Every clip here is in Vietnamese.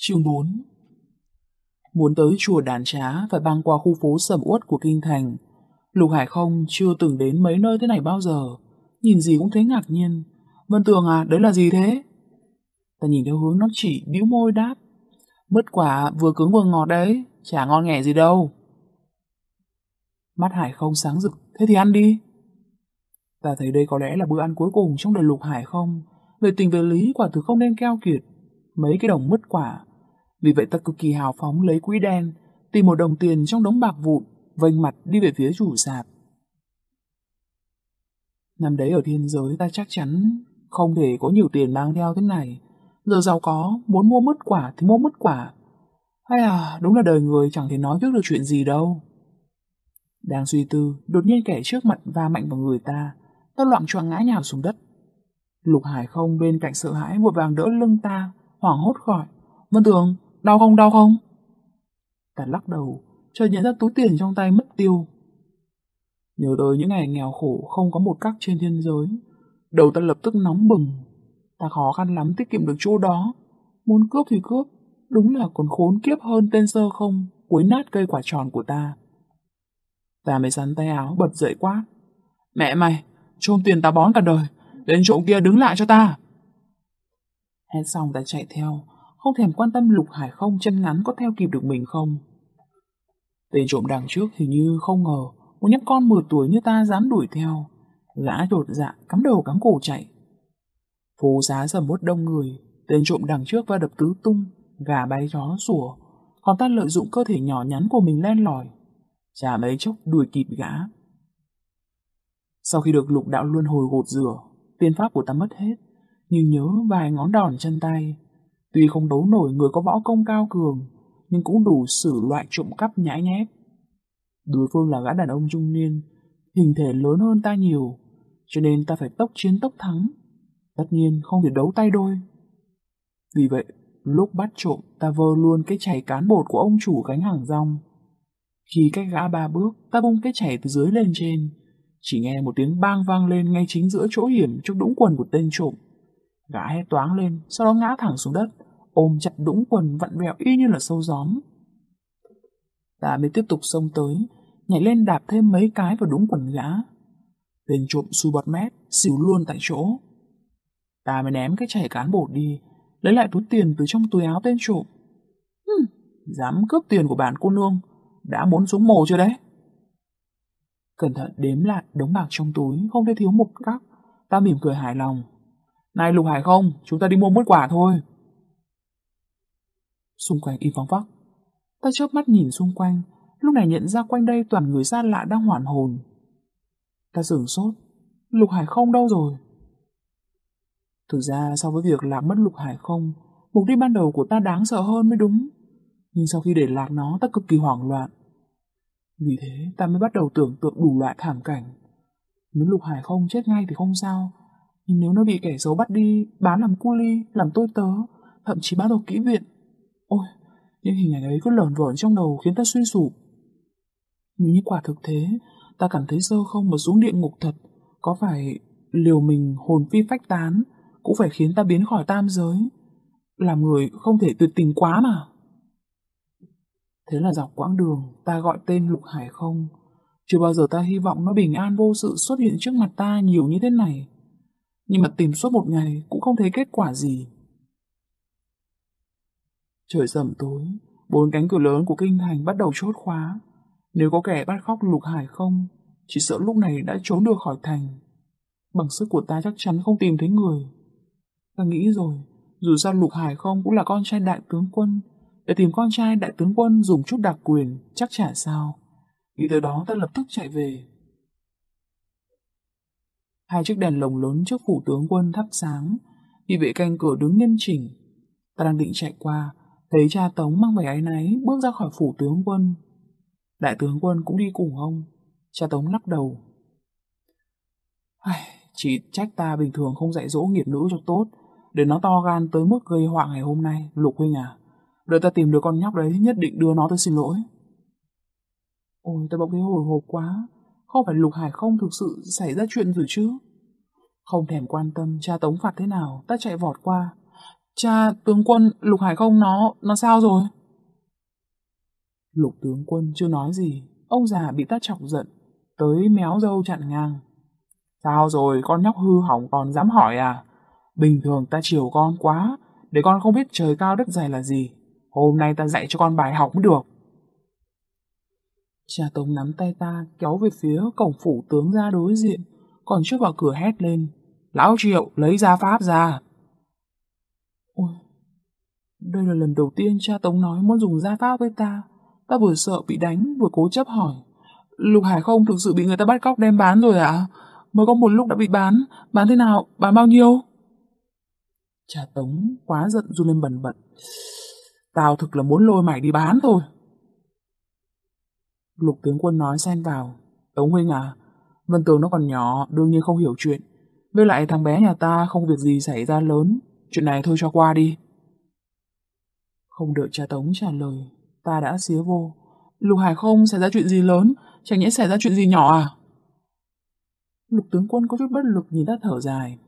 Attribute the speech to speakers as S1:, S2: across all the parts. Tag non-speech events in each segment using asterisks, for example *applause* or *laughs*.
S1: Chương 4 Muốn tới chùa Đàn Trá phải băng qua khu phố sầm uất của Kinh Thành. Lục Hải không chưa từng đến mấy nơi thế này bao giờ. Nhìn gì cũng thấy ngạc nhiên. Vân Tường à, đấy là gì thế? Ta nhìn theo hướng nó chỉ, bĩu môi đáp. Mứt quả vừa cứng vừa ngọt đấy, chả ngon nghẻ gì đâu. Mắt Hải không sáng rực, thế thì ăn đi. Ta thấy đây có lẽ là bữa ăn cuối cùng trong đời Lục Hải không. Về tình về lý quả thực không nên keo kiệt. Mấy cái đồng mứt quả. Vì vậy ta cực kỳ hào phóng lấy quỹ đen, tìm một đồng tiền trong đống bạc vụn, vênh mặt đi về phía chủ sạp. Năm đấy ở thiên giới ta chắc chắn không thể có nhiều tiền mang theo thế này. Giờ giàu có, muốn mua mứt quả thì mua mứt quả. Hay à, đúng là đời người chẳng thể nói trước được chuyện gì đâu. Đang suy tư, đột nhiên kẻ trước mặt va mạnh vào người ta. Ta loạn choạng ngã nhào xuống đất. Lục Hải không bên cạnh sợ hãi vội vàng đỡ lưng ta, hoảng hốt khỏi. Vân Tường, đau không, đau không? Ta lắc đầu, chợt nhận ra túi tiền trong tay mất tiêu. Nhớ tới những ngày nghèo khổ không có một cắc trên thiên giới, đầu ta lập tức nóng bừng. Ta khó khăn lắm tiết kiệm được chỗ đó. Muốn cướp thì cướp, đúng là còn khốn kiếp hơn tên sơ không, quấy nát cây quả tròn của ta. Ta mới sắn tay áo bật dậy quá. Mẹ mày, trôm tiền ta bón cả đời, đến chỗ kia đứng lại cho ta. Hét xong ta chạy theo, không thèm quan tâm lục hải không chân ngắn có theo kịp được mình không. Tên trộm đằng trước hình như không ngờ một nhóc con 10 tuổi như ta dám đuổi theo. Gã đột dạ cắm đầu cắm cổ chạy. Phố giá sầm mốt đông người, tên trộm đằng trước va đập tứ tung, gà bay chó sủa, còn ta lợi dụng cơ thể nhỏ nhắn của mình len lỏi. Chả mấy chốc đuổi kịp gã. Sau khi được lục đạo luân hồi gột rửa, tiên pháp của ta mất hết, nhưng nhớ vài ngón đòn chân tay. Tuy không đấu nổi người có võ công cao cường, nhưng cũng đủ xử loại trộm cắp nhãi nhép. Đối phương là gã đàn ông trung niên, hình thể lớn hơn ta nhiều, cho nên ta phải tốc chiến tốc thắng. Tất nhiên không thể đấu tay đôi. Vì vậy, lúc bắt trộm ta vơ luôn cái chảy cán bột của ông chủ gánh hàng rong. Khi cách gã ba bước, ta bung cái chảy từ dưới lên trên. Chỉ nghe một tiếng bang vang lên ngay chính giữa chỗ hiểm trong đũng quần của tên trộm. Gã hét toáng lên, sau đó ngã thẳng xuống đất, ôm chặt đũng quần vặn vẹo y như là sâu gióm. Ta mới tiếp tục xông tới, nhảy lên đạp thêm mấy cái vào đũng quần gã. Tên trộm xui bọt mép, xỉu luôn tại chỗ. Ta mới ném cái chảy cán bột đi, lấy lại túi tiền từ trong túi áo tên trộm. Hừm, dám cướp tiền của bản cô nương, đã muốn xuống mồ chưa đấy? Cẩn thận đếm lại đống bạc trong túi, không thể thiếu một cắc. Ta mỉm cười hài lòng. Này Lục Hải không, chúng ta đi mua mứt quả thôi. Xung quanh im vắng vắc. Ta chớp mắt nhìn xung quanh, lúc này nhận ra quanh đây toàn người xa lạ đang hoàn hồn. Ta sửng sốt, Lục Hải không đâu rồi? Thực ra so với việc lạc mất Lục Hải không, mục đích ban đầu của ta đáng sợ hơn mới đúng. Nhưng sau khi để lạc nó, ta cực kỳ hoảng loạn. Vì thế, ta mới bắt đầu tưởng tượng đủ loại thảm cảnh. Nếu Lục Hải không chết ngay thì không sao, nhưng nếu nó bị kẻ xấu bắt đi, bán làm cu ly, làm tôi tớ, thậm chí bán vào kỹ viện. Ôi, những hình ảnh ấy cứ lởn vởn trong đầu khiến ta suy sụp. Nhưng như quả thực thế, ta cảm thấy sơ không mà xuống địa ngục thật, có phải liều mình hồn phi phách tán, cũng phải khiến ta biến khỏi tam giới. Làm người không thể tuyệt tình quá mà. Thế là dọc quãng đường, ta gọi tên Lục Hải không. Chưa bao giờ ta hy vọng nó bình an vô sự xuất hiện trước mặt ta nhiều như thế này. Nhưng mà tìm suốt một ngày cũng không thấy kết quả gì. Trời sầm tối, bốn cánh cửa lớn của kinh thành bắt đầu chốt khóa. Nếu có kẻ bắt khóc Lục Hải không, chỉ sợ lúc này đã trốn được khỏi thành. Bằng sức của ta chắc chắn không tìm thấy người. Ta nghĩ rồi, dù sao Lục Hải không cũng là con trai đại tướng quân, để tìm con trai đại tướng quân dùng chút đặc quyền, chắc chả sao. Nghĩ tới đó ta lập tức chạy về. Hai chiếc đèn lồng lớn trước phủ tướng quân thắp sáng, thì vệ canh cửa đứng nghiêm chỉnh. Ta đang định chạy qua, thấy cha Tống mang vẻ áy náy bước ra khỏi phủ tướng quân. Đại tướng quân cũng đi cùng ông. Cha Tống lắc đầu. Ai, chỉ trách ta bình thường không dạy dỗ nghiệp nữ cho tốt, để nó to gan tới mức gây họa ngày hôm nay, Lục huynh à. Đợi ta tìm được con nhóc đấy, nhất định đưa nó tới xin lỗi. Ôi, ta bỗng thấy hồi hộp quá. Không phải Lục Hải không thực sự xảy ra chuyện rồi chứ. Không thèm quan tâm cha tống phạt thế nào, ta chạy vọt qua. Cha, tướng quân, Lục Hải không nó, nó sao rồi? Lục tướng quân chưa nói gì, ông già bị ta chọc giận, tới méo dâu chặn ngang. Sao rồi, con nhóc hư hỏng còn dám hỏi à? Bình thường ta chiều con quá, để con không biết trời cao đất dày là gì. Hôm nay ta dạy cho con bài học mới được. Cha Tống nắm tay ta kéo về phía cổng phủ tướng ra đối diện, còn trước vào cửa hét lên. Lão Triệu lấy ra pháp ra. Ôi, đây là lần đầu tiên cha Tống nói muốn dùng gia pháp với ta. Ta vừa sợ bị đánh, vừa cố chấp hỏi. Lục Hải không thực sự bị người ta bắt cóc đem bán rồi à? Mới có một lúc đã bị bán, bán thế nào, bán bao nhiêu? Cha Tống quá giận run lên bẩn bật. Tao thực là muốn lôi mày đi bán thôi. Lục tướng quân nói xen vào. Tống huynh à, Vân Tường nó còn nhỏ, đương nhiên không hiểu chuyện. Với lại thằng bé nhà ta không việc gì xảy ra lớn, chuyện này thôi cho qua đi. Không đợi cha Tống trả lời, ta đã xía vô. Lục Hải không xảy ra chuyện gì lớn, chẳng nhẽ xảy ra chuyện gì nhỏ à? Lục tướng quân có chút bất lực nhìn ta thở dài.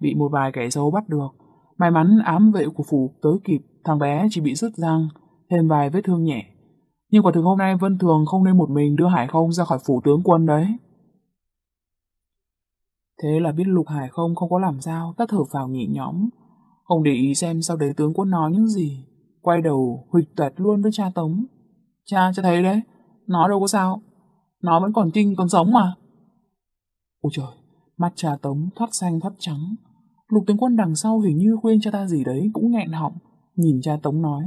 S1: Bị một vài kẻ xấu bắt được. May mắn ám vệ của phủ tới kịp, thằng bé chỉ bị rứt răng, thêm vài vết thương nhẹ. Nhưng quả thực hôm nay Vân Thường không nên một mình đưa Hải không ra khỏi phủ tướng quân đấy. Thế là biết Lục Hải không không có làm sao, ta thở vào nhị nhõm. Không để ý xem sau đấy tướng quân nói những gì. Quay đầu huỵch tuệt luôn với cha Tống. Cha, cha thấy đấy, nó đâu có sao. Nó vẫn còn trinh, còn sống mà. Ôi trời, mắt cha Tống thoát xanh thoát trắng. Lục tướng quân đằng sau hình như khuyên cho ta gì đấy cũng nghẹn họng. Nhìn cha Tống nói.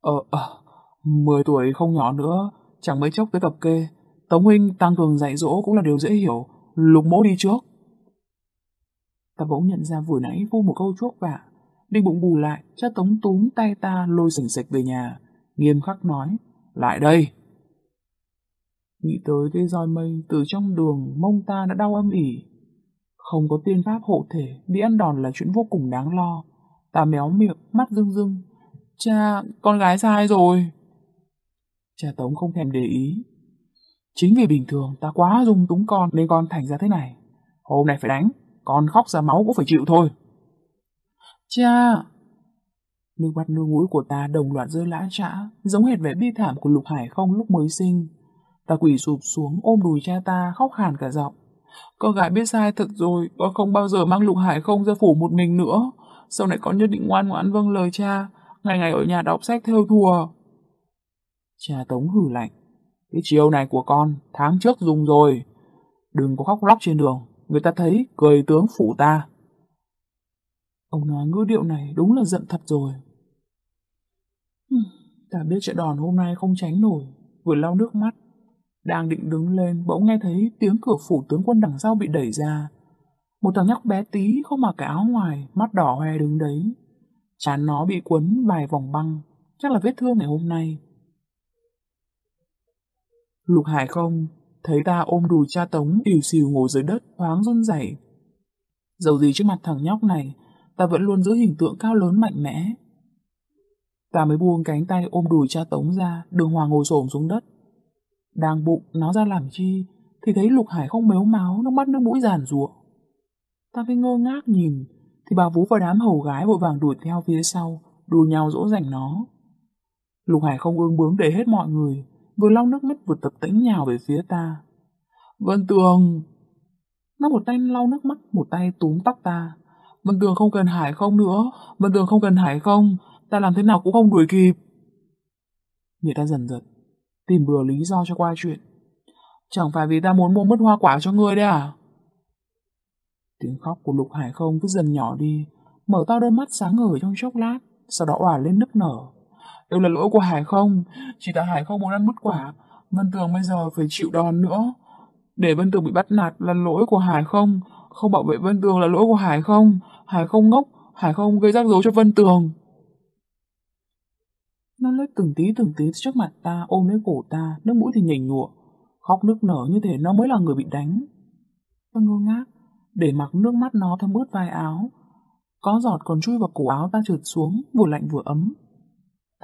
S1: Ờ, ờ, 10 tuổi không nhỏ nữa, chẳng mấy chốc tới cập kê. Tống huynh tăng cường dạy dỗ cũng là điều dễ hiểu. Lục mỗ đi trước. Ta bỗng nhận ra vừa nãy vô một câu chuốc vạ. Định bụng bù lại, cha Tống túm tay ta lôi sỉnh sạch về nhà. Nghiêm khắc nói, lại đây. Nghĩ tới cái roi mây từ trong đường mông ta đã đau âm ỉ. Không có tiên pháp hộ thể, bị ăn đòn là chuyện vô cùng đáng lo. Ta méo miệng, mắt rưng rưng. Cha, con gái sai rồi. Cha Tống không thèm để ý. Chính vì bình thường ta quá dung túng con nên con thành ra thế này. Hôm nay phải đánh, con khóc ra máu cũng phải chịu thôi. Cha! Nước mắt nước mũi của ta đồng loạt rơi lã trã, giống hệt vẻ bi thảm của Lục Hải không lúc mới sinh. Ta quỳ sụp xuống ôm đùi cha ta khóc khàn cả giọng. Con gái biết sai thật rồi, con không bao giờ mang Lục Hải không ra phủ một mình nữa. Sau này con nhất định ngoan ngoãn vâng lời cha, ngày ngày ở nhà đọc sách theo thùa. Cha Tống hử lạnh. Cái chiều này của con, tháng trước dùng rồi. Đừng có khóc lóc trên đường, người ta thấy cười tướng phủ ta. Ông nói ngữ điệu này đúng là giận thật rồi. Ta biết trận đòn hôm nay không tránh nổi, vừa lau nước mắt. Đang định đứng lên, bỗng nghe thấy tiếng cửa phủ tướng quân đằng sau bị đẩy ra. Một thằng nhóc bé tí không mặc cái áo ngoài, mắt đỏ hoe đứng đấy. Chán nó bị quấn vài vòng băng, chắc là vết thương ngày hôm nay. Lục Hải không, thấy ta ôm đùi cha Tống ỉu xìu ngồi dưới đất, thoáng run rẩy. Dầu gì trước mặt thằng nhóc này, ta vẫn luôn giữ hình tượng cao lớn mạnh mẽ. Ta mới buông cánh tay ôm đùi cha Tống ra, đường hoàng ngồi xổm xuống đất. Đang bụng nó ra làm chi, thì thấy Lục Hải không mếu máu, nước mắt nước mũi giàn giụa Ta mới ngơ ngác nhìn, thì bà Vú và đám hầu gái vội vàng đuổi theo phía sau, đùa nhau dỗ dành nó. Lục Hải không ương bướng để hết mọi người, vừa lau nước mắt vừa tập tĩnh nhào về phía ta. Vân Tường! Nó một tay lau nước mắt, một tay túm tóc ta. Vân Tường không cần Hải không nữa, Vân Tường không cần Hải không, ta làm thế nào cũng không đuổi kịp. Người ta dần dần, tìm bừa lý do cho qua chuyện. Chẳng phải vì ta muốn mua mất hoa quả cho ngươi đấy à? Tiếng khóc của Lục Hải không cứ dần nhỏ đi, mở to đôi mắt sáng ngời trong chốc lát, sau đó òa lên nức nở. Đều là lỗi của Hải không, chỉ là Hải không muốn ăn mứt quả, Vân Tường bây giờ phải chịu đòn nữa. Để Vân Tường bị bắt nạt là lỗi của Hải không, không bảo vệ Vân Tường là lỗi của Hải không, Hải không ngốc, Hải không gây rắc rối cho Vân Tường. Nó lết từng tí từng tí trước mặt ta, ôm lấy cổ ta, nước mũi thì nhảy nhụa, khóc nước nở như thế nó mới là người bị đánh. Ta ngơ ngác, để mặc nước mắt nó thấm ướt vai áo. Có giọt còn chui vào cổ áo ta trượt xuống, vừa lạnh vừa ấm.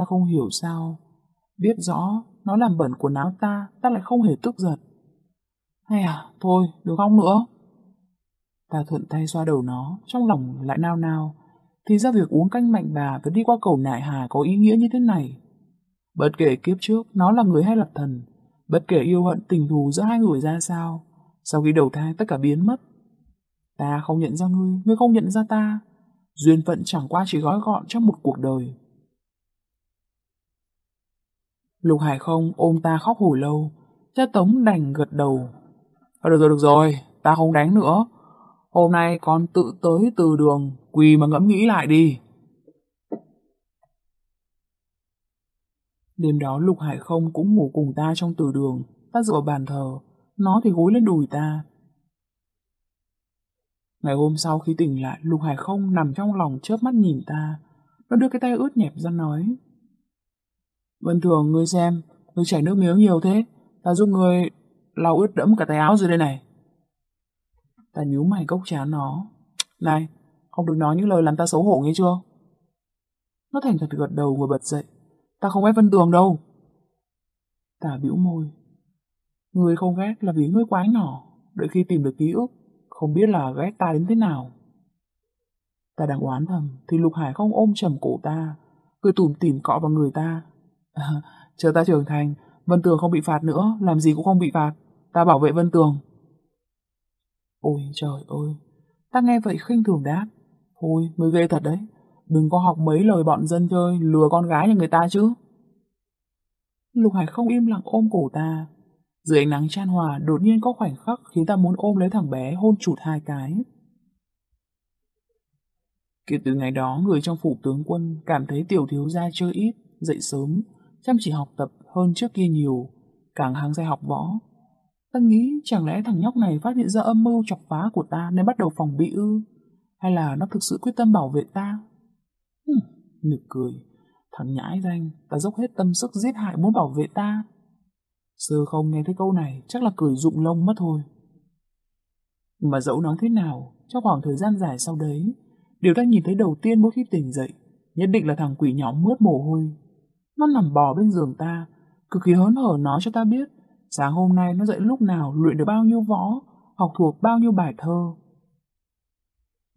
S1: Ta không hiểu sao. Biết rõ, nó làm bẩn quần áo ta, ta lại không hề tức giận. Hay à, thôi, đừng khóc nữa. Ta thuận tay xoa đầu nó, trong lòng lại nao nao. thì ra việc uống canh mạnh bà và đi qua cầu nại hà có ý nghĩa như thế này. Bất kể kiếp trước nó là người hay là thần, bất kể yêu hận tình thù giữa hai người ra sao, sau khi đầu thai tất cả biến mất. Ta không nhận ra ngươi, ngươi không nhận ra ta. Duyên phận chẳng qua chỉ gói gọn trong một cuộc đời. Lục Hải không ôm ta khóc hồi lâu, cha Tống đành gật đầu. Ờ, được rồi, được rồi, ta không đánh nữa. Hôm nay con tự tới từ đường, quỳ mà ngẫm nghĩ lại đi. Đêm đó Lục Hải không cũng ngủ cùng ta trong từ đường, ta dựa vào bàn thờ, nó thì gối lên đùi ta. Ngày hôm sau khi tỉnh lại, Lục Hải không nằm trong lòng chớp mắt nhìn ta. Nó đưa cái tay ướt nhẹp ra nói. Vân Thường, ngươi xem, ngươi chảy nước miếng nhiều thế. Ta giúp ngươi lau ướt đẫm cả tay áo dưới đây này. Ta nhíu mày cốc chán nó. Này, không được nói những lời làm ta xấu hổ nghe chưa? Nó thành thật gật đầu vừa bật dậy. Ta không ghét Vân Tường đâu. Ta bĩu môi. Ngươi không ghét là vì ngươi quá nhỏ. Đợi khi tìm được ký ức, không biết là ghét ta đến thế nào. Ta đang oán thầm, thì Lục Hải không ôm chầm cổ ta, cười tủm tỉm cọ vào người ta. À, *laughs* chờ ta trưởng thành, Vân Tường không bị phạt nữa, làm gì cũng không bị phạt. Ta bảo vệ Vân Tường. Ôi trời ơi, ta nghe vậy khinh thường đáp. Thôi, mới ghê thật đấy. Đừng có học mấy lời bọn dân chơi, lừa con gái nhà người ta chứ. Lục Hải không im lặng ôm cổ ta. Dưới ánh nắng chan hòa, đột nhiên có khoảnh khắc khiến ta muốn ôm lấy thằng bé hôn chụt hai cái. Kể từ ngày đó, người trong phủ tướng quân cảm thấy tiểu thiếu gia chơi ít, dậy sớm, chăm chỉ học tập hơn trước kia nhiều, càng hăng say học võ. Ta nghĩ chẳng lẽ thằng nhóc này phát hiện ra âm mưu chọc phá của ta nên bắt đầu phòng bị ư? Hay là nó thực sự quyết tâm bảo vệ ta? Hừm, nực cười. Thằng nhãi danh, ta dốc hết tâm sức giết hại muốn bảo vệ ta. Sơ không nghe thấy câu này, chắc là cười rụng lông mất thôi. Mà dẫu nói thế nào, trong khoảng thời gian dài sau đấy, điều ta nhìn thấy đầu tiên mỗi khi tỉnh dậy, nhất định là thằng quỷ nhỏ mướt mồ hôi. Nó nằm bò bên giường ta, cực kỳ hớn hở nói cho ta biết, sáng hôm nay nó dậy lúc nào luyện được bao nhiêu võ, học thuộc bao nhiêu bài thơ.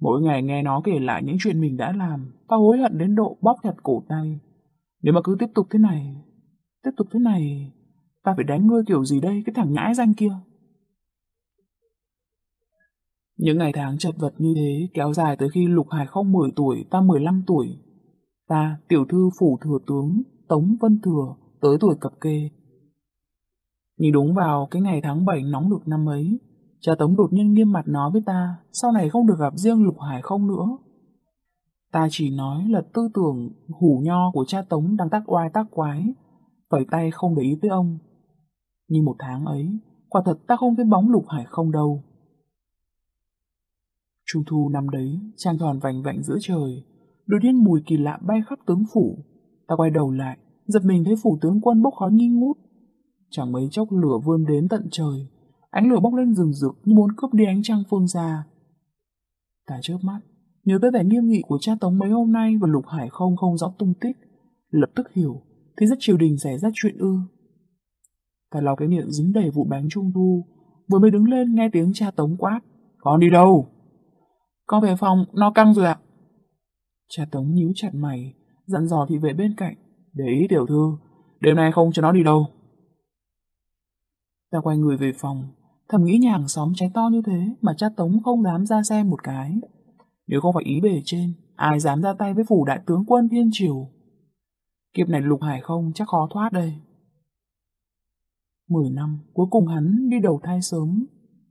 S1: Mỗi ngày nghe nó kể lại những chuyện mình đã làm, ta hối hận đến độ bóp chặt cổ tay. Nếu mà cứ tiếp tục thế này, tiếp tục thế này, ta phải đánh ngươi kiểu gì đây, cái thằng nhãi danh kia. Những ngày tháng chật vật như thế kéo dài tới khi Lục Hải không 10 tuổi, ta 15 tuổi. Ta, tiểu thư phủ thừa tướng, Tống Vân Thừa, tới tuổi cập kê. Nhưng đúng vào cái ngày tháng 7 nóng được năm ấy, cha Tống đột nhiên nghiêm mặt nói với ta, sau này không được gặp riêng Lục Hải không nữa. Ta chỉ nói là tư tưởng hủ nho của cha Tống đang tác oai tác quái, phẩy tay không để ý tới ông. Nhưng một tháng ấy, quả thật ta không thấy bóng Lục Hải không đâu. Trung thu năm đấy, trăng tròn vành vạnh giữa trời, đột nhiên mùi kỳ lạ bay khắp tướng phủ. Ta quay đầu lại, giật mình thấy phủ tướng quân bốc khói nghi ngút. Chẳng mấy chốc lửa vươn đến tận trời, ánh lửa bốc lên rừng rực như muốn cướp đi ánh trăng phương xa. Ta chớp mắt, nhớ tới vẻ nghiêm nghị của cha Tống mấy hôm nay và Lục Hải không không rõ tung tích, lập tức hiểu, thì rất triều đình xảy ra chuyện ư. Ta lau cái miệng dính đầy vụ bánh trung thu, vừa mới đứng lên nghe tiếng cha Tống quát. Con đi đâu? Con về phòng, nó căng rồi ạ. Cha Tống nhíu chặt mày, dặn dò thị vệ bên cạnh. Để ý tiểu thư, đêm nay không cho nó đi đâu. Ta quay người về phòng, thầm nghĩ nhà hàng xóm cháy to như thế mà cha Tống không dám ra xem một cái. Nếu không phải ý bề trên, ai dám ra tay với phủ đại tướng quân thiên triều. Kiếp này lục hải không chắc khó thoát đây. Mười năm, cuối cùng hắn đi đầu thai sớm,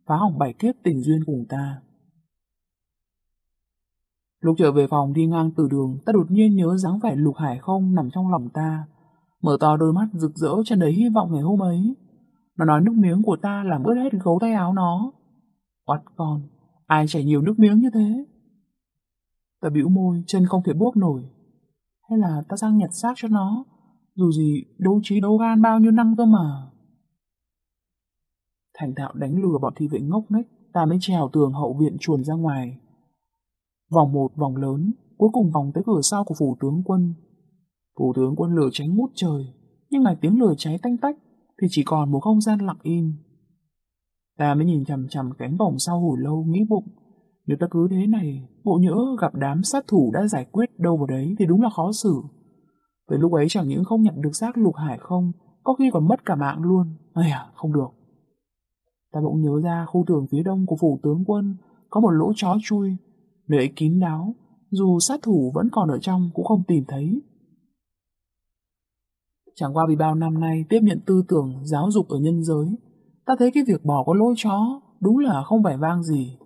S1: phá hỏng bảy kiếp tình duyên cùng ta. Lúc trở về phòng đi ngang từ đường, ta đột nhiên nhớ dáng vẻ lục hải không nằm trong lòng ta. Mở to đôi mắt rực rỡ tràn đầy hy vọng ngày hôm ấy. Nó nói nước miếng của ta làm ướt hết gấu tay áo nó. Oát con, ai chảy nhiều nước miếng như thế? Ta bĩu môi, chân không thể buốc nổi. Hay là ta sang nhặt xác cho nó, dù gì đấu trí đấu gan bao nhiêu năm cơ mà. Thành thạo đánh lừa bọn thị vệ ngốc nghếch, ta mới trèo tường hậu viện chuồn ra ngoài. Vòng một vòng lớn, cuối cùng vòng tới cửa sau của phủ tướng quân. Phủ tướng quân lửa cháy ngút trời, nhưng ngày tiếng lửa cháy tanh tách thì chỉ còn một không gian lặng im. Ta mới nhìn chằm chằm cánh vòng sau hồi lâu nghĩ bụng, Nếu ta cứ thế này, bộ nhỡ gặp đám sát thủ đã giải quyết đâu vào đấy thì đúng là khó xử. Tới lúc ấy chẳng những không nhận được xác lục hải không, có khi còn mất cả mạng luôn. Ây à, không được. Ta bỗng nhớ ra khu tường phía đông của phủ tướng quân có một lỗ chó chui, nơi ấy kín đáo, dù sát thủ vẫn còn ở trong cũng không tìm thấy. Chẳng qua vì bao năm nay tiếp nhận tư tưởng giáo dục ở nhân giới, ta thấy cái việc bỏ có lôi chó đúng là không vẻ vang gì.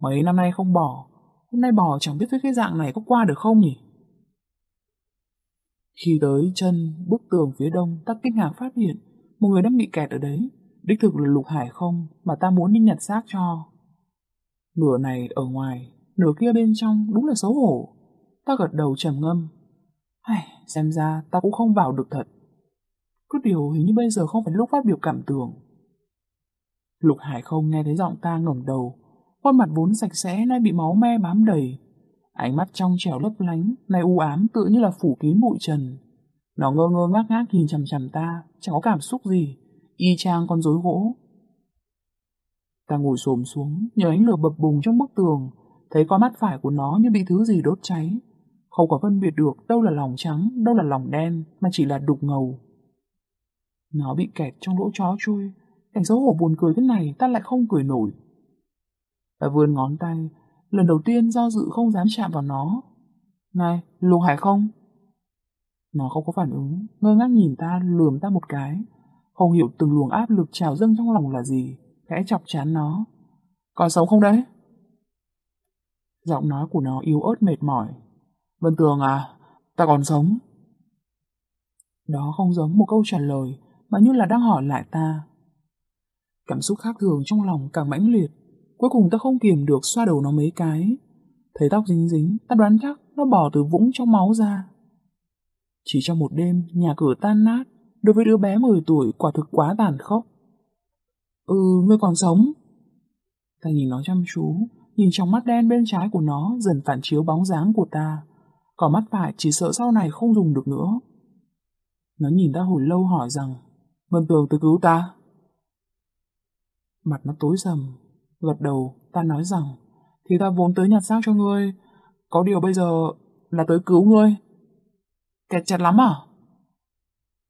S1: Mấy năm nay không bỏ, hôm nay bỏ chẳng biết với cái dạng này có qua được không nhỉ? Khi tới chân bức tường phía đông, ta kinh ngạc phát hiện một người đang bị kẹt ở đấy. Đích thực là lục hải không mà ta muốn đi nhặt xác cho. Nửa này ở ngoài, nửa kia bên trong đúng là xấu hổ. Ta gật đầu trầm ngâm. Ai, xem ra ta cũng không vào được thật. Có điều hình như bây giờ không phải lúc phát biểu cảm tưởng. Lục Hải không nghe thấy giọng ta ngẩng đầu, khuôn mặt vốn sạch sẽ nay bị máu me bám đầy. Ánh mắt trong trẻo lấp lánh, nay u ám tự như là phủ kín bụi trần. Nó ngơ ngơ ngác ngác nhìn chằm chằm ta, chẳng có cảm xúc gì, y chang con rối gỗ. Ta ngồi xổm xuống, nhờ ánh lửa bập bùng trong bức tường, thấy con mắt phải của nó như bị thứ gì đốt cháy. Không có phân biệt được đâu là lòng trắng, đâu là lòng đen, mà chỉ là đục ngầu. Nó bị kẹt trong lỗ chó chui, cảnh xấu hổ buồn cười thế này ta lại không cười nổi. Ta vươn ngón tay, lần đầu tiên do dự không dám chạm vào nó. Này, lục hải không? Nó không có phản ứng, ngơ ngác nhìn ta, lườm ta một cái. Không hiểu từng luồng áp lực trào dâng trong lòng là gì, khẽ chọc chán nó. Có xấu không đấy? Giọng nói của nó yếu ớt mệt mỏi. Vân Tường à, ta còn sống. Đó không giống một câu trả lời, mà như là đang hỏi lại ta. Cảm xúc khác thường trong lòng càng mãnh liệt. Cuối cùng ta không kiềm được xoa đầu nó mấy cái. Thấy tóc dính dính, ta đoán chắc nó bỏ từ vũng trong máu ra. Chỉ trong một đêm, nhà cửa tan nát, đối với đứa bé 10 tuổi quả thực quá tàn khốc. Ừ, ngươi còn sống. Ta nhìn nó chăm chú, nhìn trong mắt đen bên trái của nó dần phản chiếu bóng dáng của ta. Còn mắt phải chỉ sợ sau này không dùng được nữa. Nó nhìn ta hồi lâu hỏi rằng, Vân Tường tới cứu ta. Mặt nó tối sầm, gật đầu, ta nói rằng, thì ta vốn tới nhặt xác cho ngươi, có điều bây giờ là tới cứu ngươi. Kẹt chặt lắm à?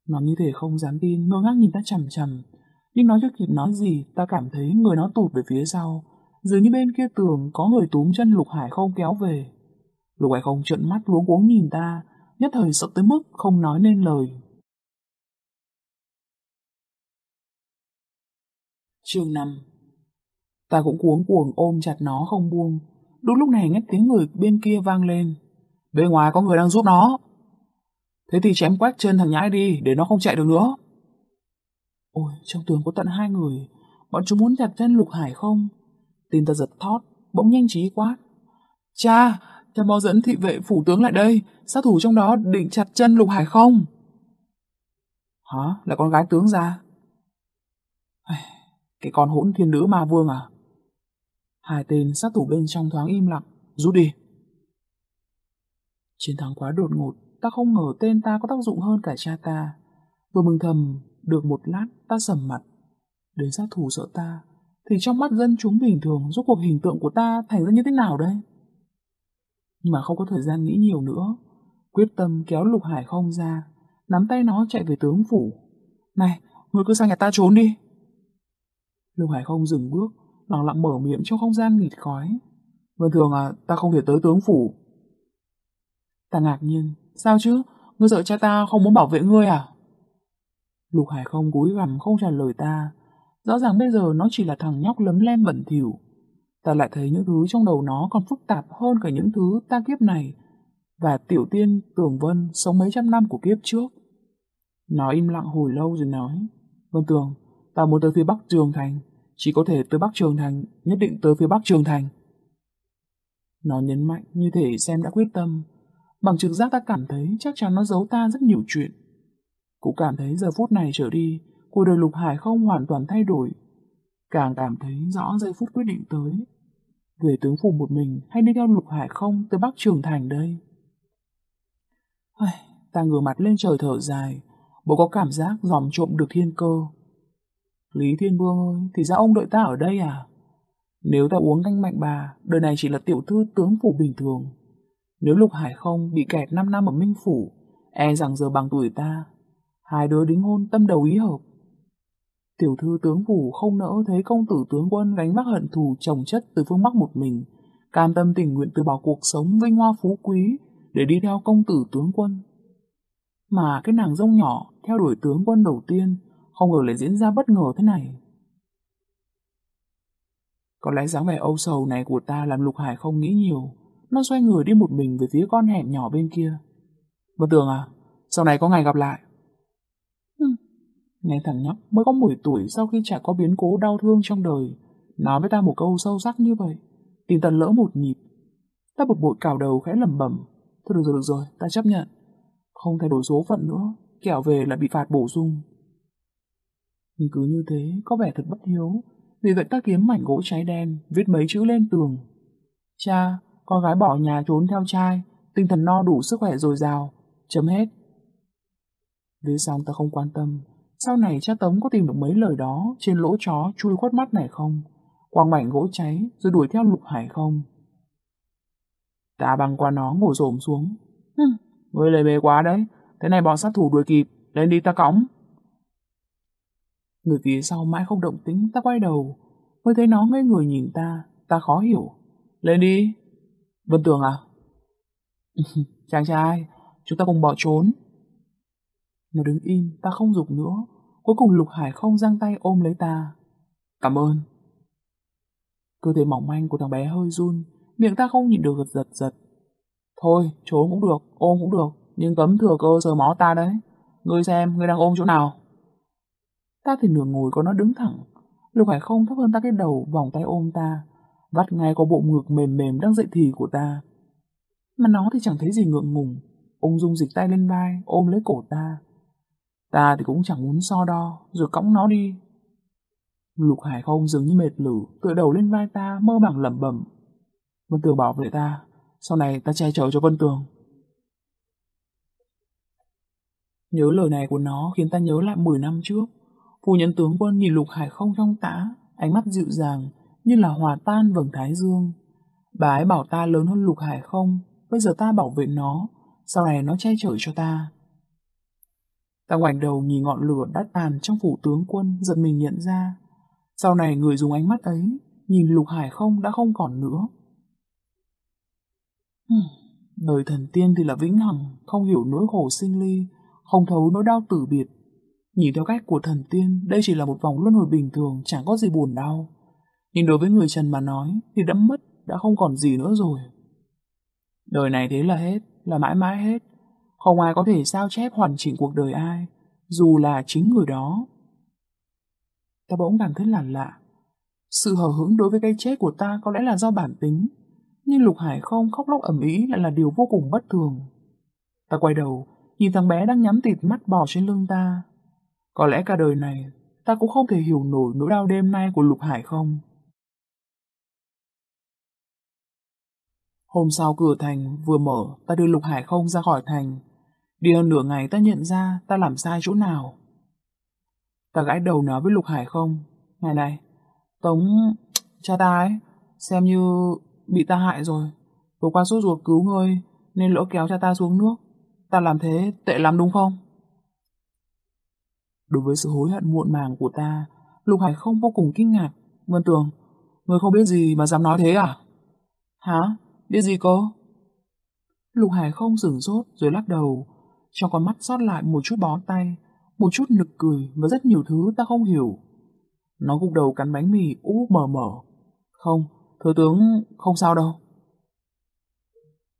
S1: Nó như thể không dám tin, ngơ ngác nhìn ta chầm chầm. Nhưng nó chưa kịp nói gì, ta cảm thấy người nó tụt về phía sau. Dường như bên kia tường có người túm chân Lục Hải không kéo về. Lục Hải không trợn mắt luống cuống nhìn ta, nhất thời sợ tới mức không nói nên lời. Chương 5 Ta cũng cuống cuồng ôm chặt nó không buông. Đúng lúc này nghe tiếng người bên kia vang lên. Bên ngoài có người đang giúp nó. Thế thì chém quách chân thằng nhãi đi, để nó không chạy được nữa. Ôi, trong tường có tận hai người. Bọn chúng muốn chặt chân Lục Hải không? Tim ta giật thót, bỗng nhanh trí quát. Cha, cha mau dẫn thị vệ phủ tướng lại đây. Sát thủ trong đó định chặt chân Lục Hải không? Hả? Là con gái tướng ra? Cái con hỗn thiên nữ ma vương à? Hai tên sát thủ bên trong thoáng im lặng, rút đi. Chiến thắng quá đột ngột, ta không ngờ tên ta có tác dụng hơn cả cha ta. Vừa mừng thầm, được một lát ta sầm mặt. Đến sát thủ sợ ta, thì trong mắt dân chúng bình thường rốt cuộc hình tượng của ta thành ra như thế nào đây? Nhưng mà không có thời gian nghĩ nhiều nữa. Quyết tâm kéo lục hải không ra, nắm tay nó chạy về tướng phủ. Này, ngươi cứ sang nhà ta trốn đi. Lục hải không dừng bước, lặng lặng mở miệng trong không gian nghịt khói. Vâng thường à, ta không thể tới tướng phủ. Ta ngạc nhiên, sao chứ, ngươi sợ cha ta không muốn bảo vệ ngươi à? Lục Hải không cúi gằm không trả lời ta. Rõ ràng bây giờ nó chỉ là thằng nhóc lấm lem bẩn thỉu. Ta lại thấy những thứ trong đầu nó còn phức tạp hơn cả những thứ ta kiếp này. Và tiểu tiên Tường Vân sống mấy trăm năm của kiếp trước. Nó im lặng hồi lâu rồi nói. Vân Tường, ta muốn tới phía Bắc Trường Thành. Chỉ có thể tới Bắc Trường Thành, nhất định tới phía Bắc Trường Thành. Nó nhấn mạnh như thể xem đã quyết tâm. Bằng trực giác ta cảm thấy chắc chắn nó giấu ta rất nhiều chuyện. Cũng cảm thấy giờ phút này trở đi, cuộc đời Lục Hải không hoàn toàn thay đổi. Càng cảm thấy rõ giây phút quyết định tới. Về tướng phủ một mình hay đi theo Lục Hải không tới Bắc Trường Thành đây? Ai, ta ngửa mặt lên trời thở dài, bố có cảm giác dòm trộm được thiên cơ. Lý Thiên Vương ơi, thì ra ông đợi ta ở đây à? Nếu ta uống canh mạnh bà, đời này chỉ là tiểu thư tướng phủ bình thường. Nếu Lục Hải không bị kẹt 5 năm ở Minh Phủ, e rằng giờ bằng tuổi ta. Hai đứa đính hôn tâm đầu ý hợp. Tiểu thư tướng phủ không nỡ thấy công tử tướng quân gánh vác hận thù chồng chất từ phương Bắc một mình, cam tâm tình nguyện từ bỏ cuộc sống vinh hoa phú quý để đi theo công tử tướng quân. Mà cái nàng rông nhỏ theo đuổi tướng quân đầu tiên không ngờ lại diễn ra bất ngờ thế này. Có lẽ dáng vẻ âu sầu này của ta làm Lục Hải không nghĩ nhiều. Nó xoay người đi một mình về phía con hẻm nhỏ bên kia. bất Tường à, sau này có ngày gặp lại ngay thằng nhóc mới có 10 tuổi sau khi trải qua biến cố đau thương trong đời, nói với ta một câu sâu sắc như vậy, tình tần lỡ một nhịp. Ta bực bội cào đầu khẽ lẩm bẩm. Thôi được rồi, được rồi, ta chấp nhận. Không thay đổi số phận nữa, kẻo về lại bị phạt bổ sung. Nhưng cứ như thế, có vẻ thật bất hiếu, vì vậy ta kiếm mảnh gỗ cháy đen, viết mấy chữ lên tường. Cha, con gái bỏ nhà trốn theo trai, tinh thần no đủ sức khỏe dồi dào, chấm hết. Viết xong ta không quan tâm, sau này cha Tống có tìm được mấy lời đó trên lỗ chó chui khuất mắt này không? Quang mảnh gỗ cháy rồi đuổi theo lục hải không? Ta băng qua nó ngồi rồm xuống. Hừ, ngươi lề bề quá đấy, thế này bọn sát thủ đuổi kịp, lên đi ta cõng. Người phía sau mãi không động tính, ta quay đầu, mới thấy nó ngây người nhìn ta, ta khó hiểu. Lên đi. Vân Tường à? *laughs* Chàng trai, chúng ta cùng bỏ trốn. Nó đứng im, ta không dục nữa. Cuối cùng Lục Hải không giang tay ôm lấy ta. Cảm ơn. Cơ thể mỏng manh của thằng bé hơi run, miệng ta không nhịn được gật giật giật. Thôi, trốn cũng được, ôm cũng được, nhưng cấm thừa cơ sờ mó ta đấy. Ngươi xem, ngươi đang ôm chỗ nào? Ta thì nửa ngồi có nó đứng thẳng. Lục Hải không thấp hơn ta cái đầu, vòng tay ôm ta, vắt ngay có bộ ngực mềm mềm đang dậy thì của ta. Mà nó thì chẳng thấy gì ngượng ngùng, ung dung dịch tay lên vai, ôm lấy cổ ta. Ta thì cũng chẳng muốn so đo, rồi cõng nó đi. Lục Hải không dường như mệt lử, tựa đầu lên vai ta, mơ màng lẩm bẩm. Vân Tường bảo vệ ta, sau này ta che chở cho Vân Tường. Nhớ lời này của nó khiến ta nhớ lại 10 năm trước. Phu nhân tướng quân nhìn Lục Hải không trong tã, ánh mắt dịu dàng, như là hòa tan vầng thái dương. Bà ấy bảo ta lớn hơn Lục Hải không, bây giờ ta bảo vệ nó, sau này nó che chở cho ta. Ta ngoảnh đầu nhìn ngọn lửa đã tàn trong phủ tướng quân, giật mình nhận ra. Sau này người dùng ánh mắt ấy, nhìn Lục Hải không đã không còn nữa. Đời thần tiên thì là vĩnh hằng, không hiểu nỗi khổ sinh ly, không thấu nỗi đau tử biệt. Nhìn theo cách của thần tiên, đây chỉ là một vòng luân hồi bình thường, chẳng có gì buồn đau. Nhưng đối với người Trần mà nói, thì đã mất, đã không còn gì nữa rồi. Đời này thế là hết, là mãi mãi hết. Không ai có thể sao chép hoàn chỉnh cuộc đời ai, dù là chính người đó. Ta bỗng cảm thấy là lạ. Sự hờ hững đối với cái chết của ta có lẽ là do bản tính, nhưng Lục Hải không khóc lóc ẩm ý lại là điều vô cùng bất thường. Ta quay đầu, nhìn thằng bé đang nhắm tịt mắt bò trên lưng ta. Có lẽ cả đời này, ta cũng không thể hiểu nổi nỗi đau đêm nay của Lục Hải không. Hôm sau cửa thành vừa mở, ta đưa Lục Hải không ra khỏi thành. Đi hơn nửa ngày ta nhận ra ta làm sai chỗ nào. Ta gãi đầu nói với Lục Hải không. Ngày này, Tống, cha ta ấy, xem như bị ta hại rồi. Vừa qua sốt ruột cứu ngươi, nên lỡ kéo cha ta xuống nước. Ta làm thế tệ lắm đúng không? Đối với sự hối hận muộn màng của ta, Lục Hải không vô cùng kinh ngạc. Vân Tường, ngươi không biết gì mà dám nói thế à? Hả? Biết gì cơ? Lục Hải không sửng sốt rồi lắc đầu. Trong con mắt sót lại một chút bó tay, một chút nực cười và rất nhiều thứ ta không hiểu. Nó gục đầu cắn bánh mì ú mờ mờ. Không, thừa tướng không sao đâu.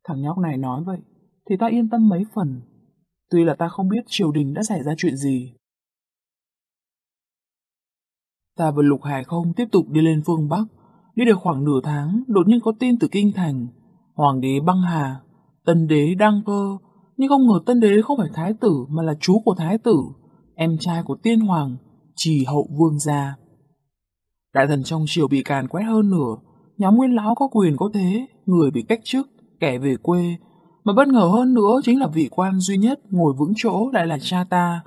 S1: Thằng nhóc này nói vậy, thì ta yên tâm mấy phần. Tuy là ta không biết triều đình đã xảy ra chuyện gì. Ta và Lục Hải không tiếp tục đi lên phương Bắc. Đi được khoảng nửa tháng, đột nhiên có tin từ Kinh Thành. Hoàng đế băng hà, tân đế đăng cơ, nhưng không ngờ tân đế không phải thái tử mà là chú của thái tử, em trai của tiên hoàng, trì hậu vương gia. Đại thần trong triều bị càn quét hơn nửa, nhóm nguyên lão có quyền có thế, người bị cách chức, kẻ về quê, mà bất ngờ hơn nữa chính là vị quan duy nhất ngồi vững chỗ lại là cha ta,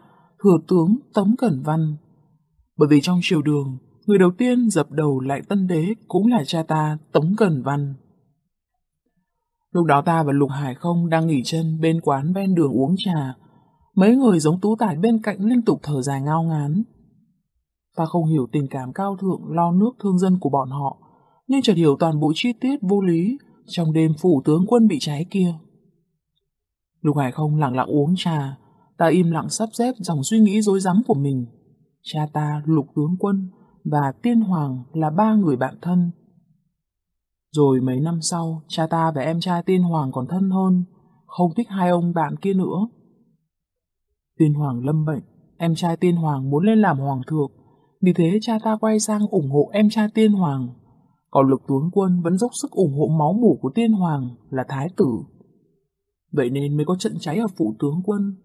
S1: thừa tướng Tống Cẩn Văn. Bởi vì trong triều đường, người đầu tiên dập đầu lại tân đế cũng là cha ta, Tống cẩn Văn. Lúc đó ta và Lục Hải không đang nghỉ chân bên quán ven đường uống trà. Mấy người giống tú tải bên cạnh liên tục thở dài ngao ngán. Ta không hiểu tình cảm cao thượng lo nước thương dân của bọn họ, nhưng chợt hiểu toàn bộ chi tiết vô lý trong đêm phủ tướng quân bị cháy kia. Lục Hải không lặng lặng uống trà, ta im lặng sắp xếp dòng suy nghĩ dối rắm của mình. Cha ta, lục tướng quân và tiên hoàng là ba người bạn thân. Rồi mấy năm sau, cha ta và em trai tiên hoàng còn thân hơn, không thích hai ông bạn kia nữa. Tiên hoàng lâm bệnh, em trai tiên hoàng muốn lên làm hoàng thượng, vì thế cha ta quay sang ủng hộ em trai tiên hoàng. Còn lục tướng quân vẫn dốc sức ủng hộ máu mủ của tiên hoàng là thái tử. Vậy nên mới có trận cháy ở phụ tướng quân.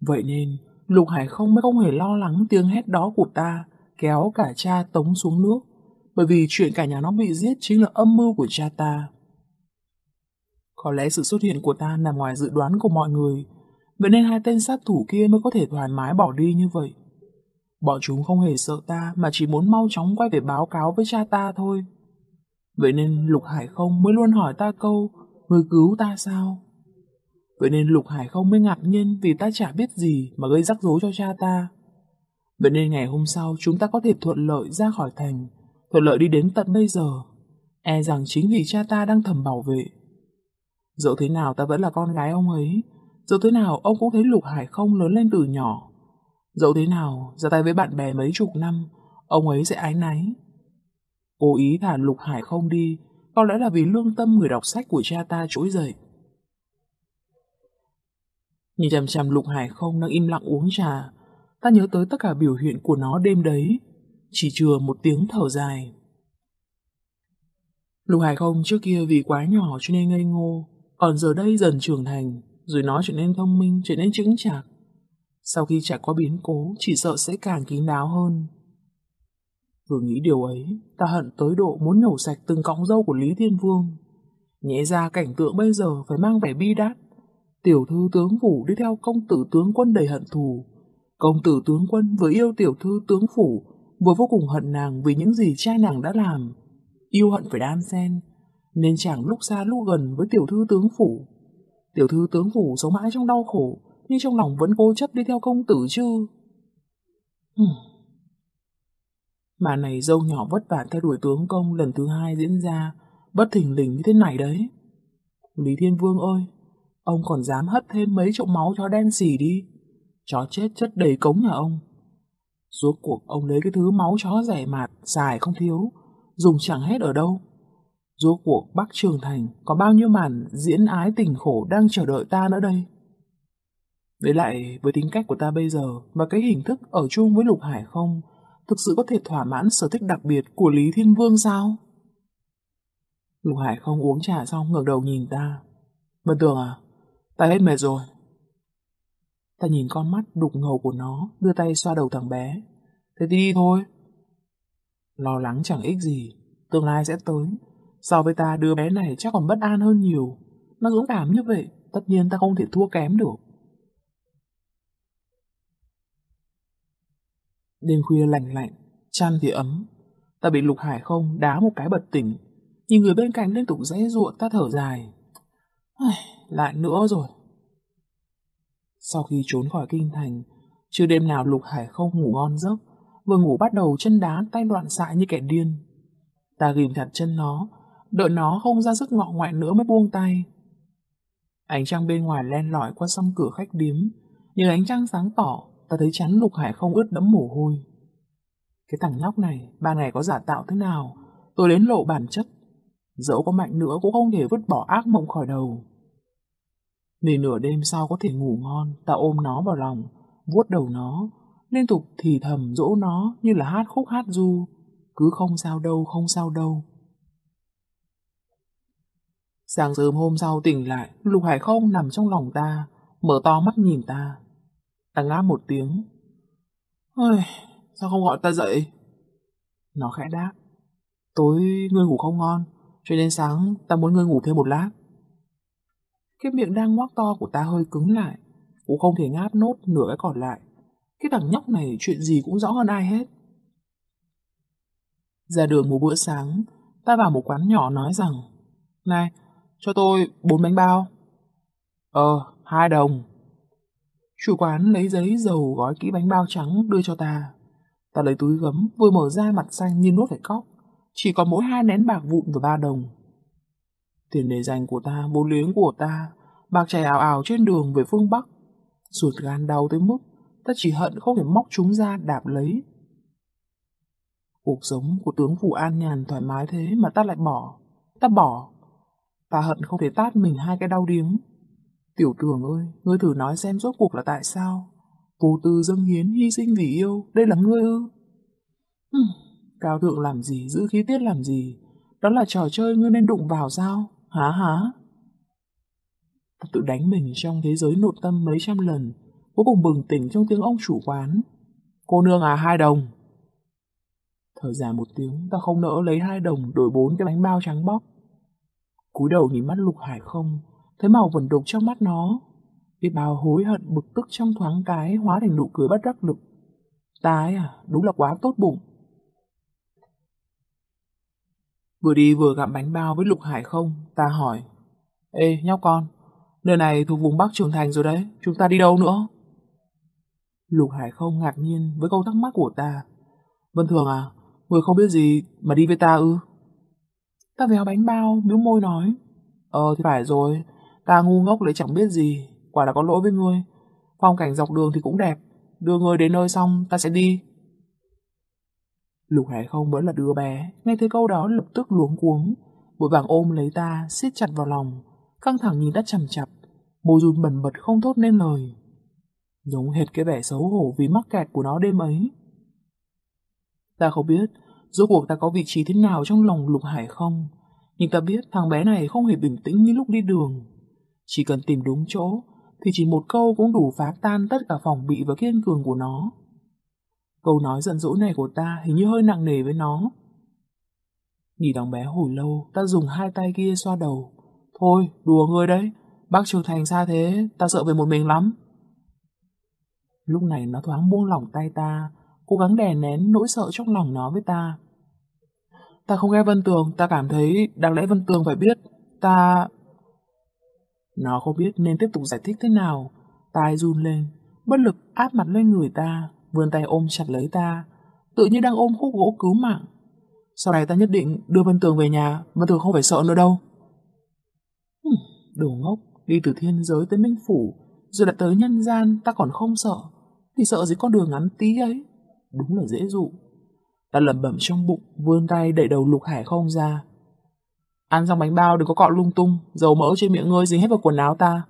S1: Vậy nên, Lục Hải không mới không hề lo lắng tiếng hét đó của ta kéo cả cha tống xuống nước, bởi vì chuyện cả nhà nó bị giết chính là âm mưu của cha ta. Có lẽ sự xuất hiện của ta nằm ngoài dự đoán của mọi người, vậy nên hai tên sát thủ kia mới có thể thoải mái bỏ đi như vậy. Bọn chúng không hề sợ ta mà chỉ muốn mau chóng quay về báo cáo với cha ta thôi. Vậy nên Lục Hải không mới luôn hỏi ta câu, người cứu ta sao? Vậy nên Lục Hải không mới ngạc nhiên vì ta chả biết gì mà gây rắc rối cho cha ta. Vậy nên ngày hôm sau chúng ta có thể thuận lợi ra khỏi thành, thuận lợi đi đến tận bây giờ. E rằng chính vì cha ta đang thầm bảo vệ. Dẫu thế nào ta vẫn là con gái ông ấy, dẫu thế nào ông cũng thấy Lục Hải không lớn lên từ nhỏ. Dẫu thế nào, ra tay với bạn bè mấy chục năm, ông ấy sẽ ái náy. Cố ý thả Lục Hải không đi, có lẽ là vì lương tâm người đọc sách của cha ta trỗi dậy. Nhìn chằm chằm Lục Hải không đang im lặng uống trà, ta nhớ tới tất cả biểu hiện của nó đêm đấy, chỉ chừa một tiếng thở dài. Lục Hải không trước kia vì quá nhỏ cho nên ngây ngô, còn giờ đây dần trưởng thành, rồi nó trở nên thông minh, trở nên chững chạc. Sau khi trải qua biến cố, chỉ sợ sẽ càng kín đáo hơn. Vừa nghĩ điều ấy, ta hận tới độ muốn nhổ sạch từng cọng râu của Lý Thiên Vương. Nhẽ ra cảnh tượng bây giờ phải mang vẻ bi đát. Tiểu thư tướng phủ đi theo công tử tướng quân đầy hận thù. Công tử tướng quân vừa yêu tiểu thư tướng phủ, vừa vô cùng hận nàng vì những gì cha nàng đã làm. Yêu hận phải đan xen, nên chàng lúc xa lúc gần với tiểu thư tướng phủ. Tiểu thư tướng phủ sống mãi trong đau khổ, nhưng trong lòng vẫn cố chấp đi theo công tử chứ. Mà này dâu nhỏ vất vả theo đuổi tướng công lần thứ hai diễn ra, bất thình lình như thế này đấy. Lý Thiên Vương ơi, ông còn dám hất thêm mấy chậu máu cho đen xỉ đi. Chó chết chất đầy cống nhà ông. Rốt cuộc ông lấy cái thứ máu chó rẻ mạt, xài không thiếu, dùng chẳng hết ở đâu. Rốt cuộc Bắc Trường Thành có bao nhiêu màn diễn ái tình khổ đang chờ đợi ta nữa đây. Với lại, với tính cách của ta bây giờ và cái hình thức ở chung với Lục Hải không, thực sự có thể thỏa mãn sở thích đặc biệt của Lý Thiên Vương sao? Lục Hải không uống trà xong ngẩng đầu nhìn ta. Vân Tường à, ta hết mệt rồi. Ta nhìn con mắt đục ngầu của nó, đưa tay xoa đầu thằng bé. Thế thì đi thôi. Lo lắng chẳng ích gì, tương lai sẽ tới. So với ta đứa bé này chắc còn bất an hơn nhiều. Nó dũng cảm như vậy, tất nhiên ta không thể thua kém được. Đêm khuya lạnh lạnh, chăn thì ấm. Ta bị Lục Hải không đá một cái bật tỉnh. Nhìn người bên cạnh liên tục dãy ruộng ta thở dài. Lại nữa rồi. Sau khi trốn khỏi kinh thành, chưa đêm nào Lục Hải không ngủ ngon giấc, vừa ngủ bắt đầu chân đá tay loạn xạ như kẻ điên. Ta ghim chặt chân nó, đợi nó không ra sức ngọ ngoại nữa mới buông tay. Ánh trăng bên ngoài len lỏi qua song cửa khách điếm, như ánh trăng sáng tỏ, ta thấy chắn Lục Hải không ướt đẫm mồ hôi. Cái thằng nhóc này, ba ngày có giả tạo thế nào, tôi đến lộ bản chất. Dẫu có mạnh nữa cũng không thể vứt bỏ ác mộng khỏi đầu. Để nửa đêm sau có thể ngủ ngon, ta ôm nó vào lòng, vuốt đầu nó, liên tục thì thầm dỗ nó như là hát khúc hát du, cứ không sao đâu, không sao đâu. Sáng sớm hôm sau tỉnh lại, Lục Hải không nằm trong lòng ta, mở to mắt nhìn ta. Ta ngáp một tiếng. Ôi, sao không gọi ta dậy? Nó khẽ đáp. Tối ngươi ngủ không ngon, cho nên sáng ta muốn ngươi ngủ thêm một lát. Cái miệng đang ngoác to của ta hơi cứng lại, cũng không thể ngáp nốt nửa cái còn lại. Cái thằng nhóc này chuyện gì cũng rõ hơn ai hết. Ra đường một bữa sáng, ta vào một quán nhỏ nói rằng, Này, cho tôi bốn bánh bao. Ờ, hai đồng. Chủ quán lấy giấy dầu gói kỹ bánh bao trắng đưa cho ta. Ta lấy túi gấm, vừa mở ra mặt xanh như nuốt phải cóc. Chỉ còn mỗi hai nén bạc vụn và ba đồng. Tiền để dành của ta, vốn liếng của ta, bạc chảy ảo ảo trên đường về phương Bắc. Ruột gan đau tới mức ta chỉ hận không thể móc chúng ra đạp lấy. Cuộc sống của tướng phủ an nhàn thoải mái thế mà ta lại bỏ. Ta bỏ. Ta hận không thể tát mình hai cái đau điếng. Tiểu tưởng ơi, ngươi thử nói xem rốt cuộc là tại sao? Vô tư dâng hiến, hy sinh vì yêu, đây là ngươi ư? Hừm, cao thượng làm gì, giữ khí tiết làm gì? Đó là trò chơi ngươi nên đụng vào sao? Hả hả? Ta tự đánh mình trong thế giới nội tâm mấy trăm lần, cuối cùng bừng tỉnh trong tiếng ông chủ quán. Cô nương à hai đồng. Thời dài một tiếng, ta không nỡ lấy hai đồng đổi bốn cái bánh bao trắng bóc. cúi đầu nhìn mắt lục hải không, thấy màu vẩn đục trong mắt nó. Biết bao hối hận bực tức trong thoáng cái hóa thành nụ cười bất đắc lực. Ta ấy à, đúng là quá tốt bụng. Vừa đi vừa gặm bánh bao với Lục Hải không, ta hỏi. Ê, nhóc con, nơi này thuộc vùng Bắc Trường Thành rồi đấy, chúng ta đi đâu nữa? Lục Hải không ngạc nhiên với câu thắc mắc của ta. Vân Thường à, người không biết gì mà đi với ta ư? Ta véo bánh bao, miếu môi nói. Ờ thì phải rồi, ta ngu ngốc lấy chẳng biết gì, quả là có lỗi với ngươi. Phong cảnh dọc đường thì cũng đẹp, đưa ngươi đến nơi xong ta sẽ đi. Lục Hải không vẫn là đứa bé, nghe thấy câu đó lập tức luống cuống, vội vàng ôm lấy ta, siết chặt vào lòng, căng thẳng nhìn ta chằm chặp, môi run bẩn bật không thốt nên lời. Giống hệt cái vẻ xấu hổ vì mắc kẹt của nó đêm ấy. Ta không biết, rốt cuộc ta có vị trí thế nào trong lòng Lục Hải không, nhưng ta biết thằng bé này không hề bình tĩnh như lúc đi đường. Chỉ cần tìm đúng chỗ, thì chỉ một câu cũng đủ phá tan tất cả phòng bị và kiên cường của nó. Câu nói giận dỗi này của ta hình như hơi nặng nề với nó. Nhìn đóng bé hồi lâu, ta dùng hai tay kia xoa đầu. Thôi, đùa ngươi đấy, bác triều thành xa thế, ta sợ về một mình lắm. Lúc này nó thoáng buông lỏng tay ta, cố gắng đè nén nỗi sợ trong lòng nó với ta. Ta không nghe Vân Tường, ta cảm thấy đáng lẽ Vân Tường phải biết, ta... Nó không biết nên tiếp tục giải thích thế nào, tai run lên, bất lực áp mặt lên người ta, vươn tay ôm chặt lấy ta, tự như đang ôm khúc gỗ cứu mạng. Sau này ta nhất định đưa Vân Tường về nhà, Vân Tường không phải sợ nữa đâu. Hừm, đồ ngốc, đi từ thiên giới tới Minh Phủ, rồi lại tới nhân gian ta còn không sợ, thì sợ gì con đường ngắn tí ấy. Đúng là dễ dụ. Ta lẩm bẩm trong bụng, vươn tay đẩy đầu lục hải không ra. Ăn xong bánh bao đừng có cọ lung tung, dầu mỡ trên miệng ngươi dính hết vào quần áo ta.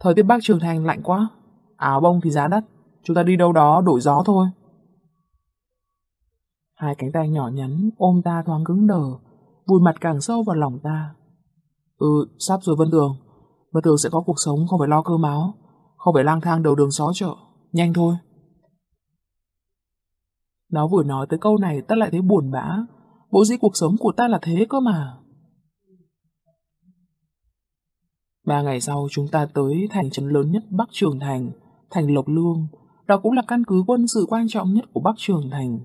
S1: Thời tiết Bắc Trường Thành lạnh quá, áo bông thì giá đắt, chúng ta đi đâu đó đổi gió thôi. Hai cánh tay nhỏ nhắn ôm ta thoáng cứng đờ, vùi mặt càng sâu vào lòng ta. Ừ, sắp rồi Vân Tường. Vân Tường sẽ có cuộc sống không phải lo cơ máu không phải lang thang đầu đường xó chợ. Nhanh thôi. Nó vừa nói tới câu này ta lại thấy buồn bã. Bộ dĩ cuộc sống của ta là thế cơ mà. Ba ngày sau chúng ta tới thành trấn lớn nhất Bắc Trường Thành, thành Lộc Lương. Đó cũng là căn cứ quân sự quan trọng nhất của Bắc Trường Thành.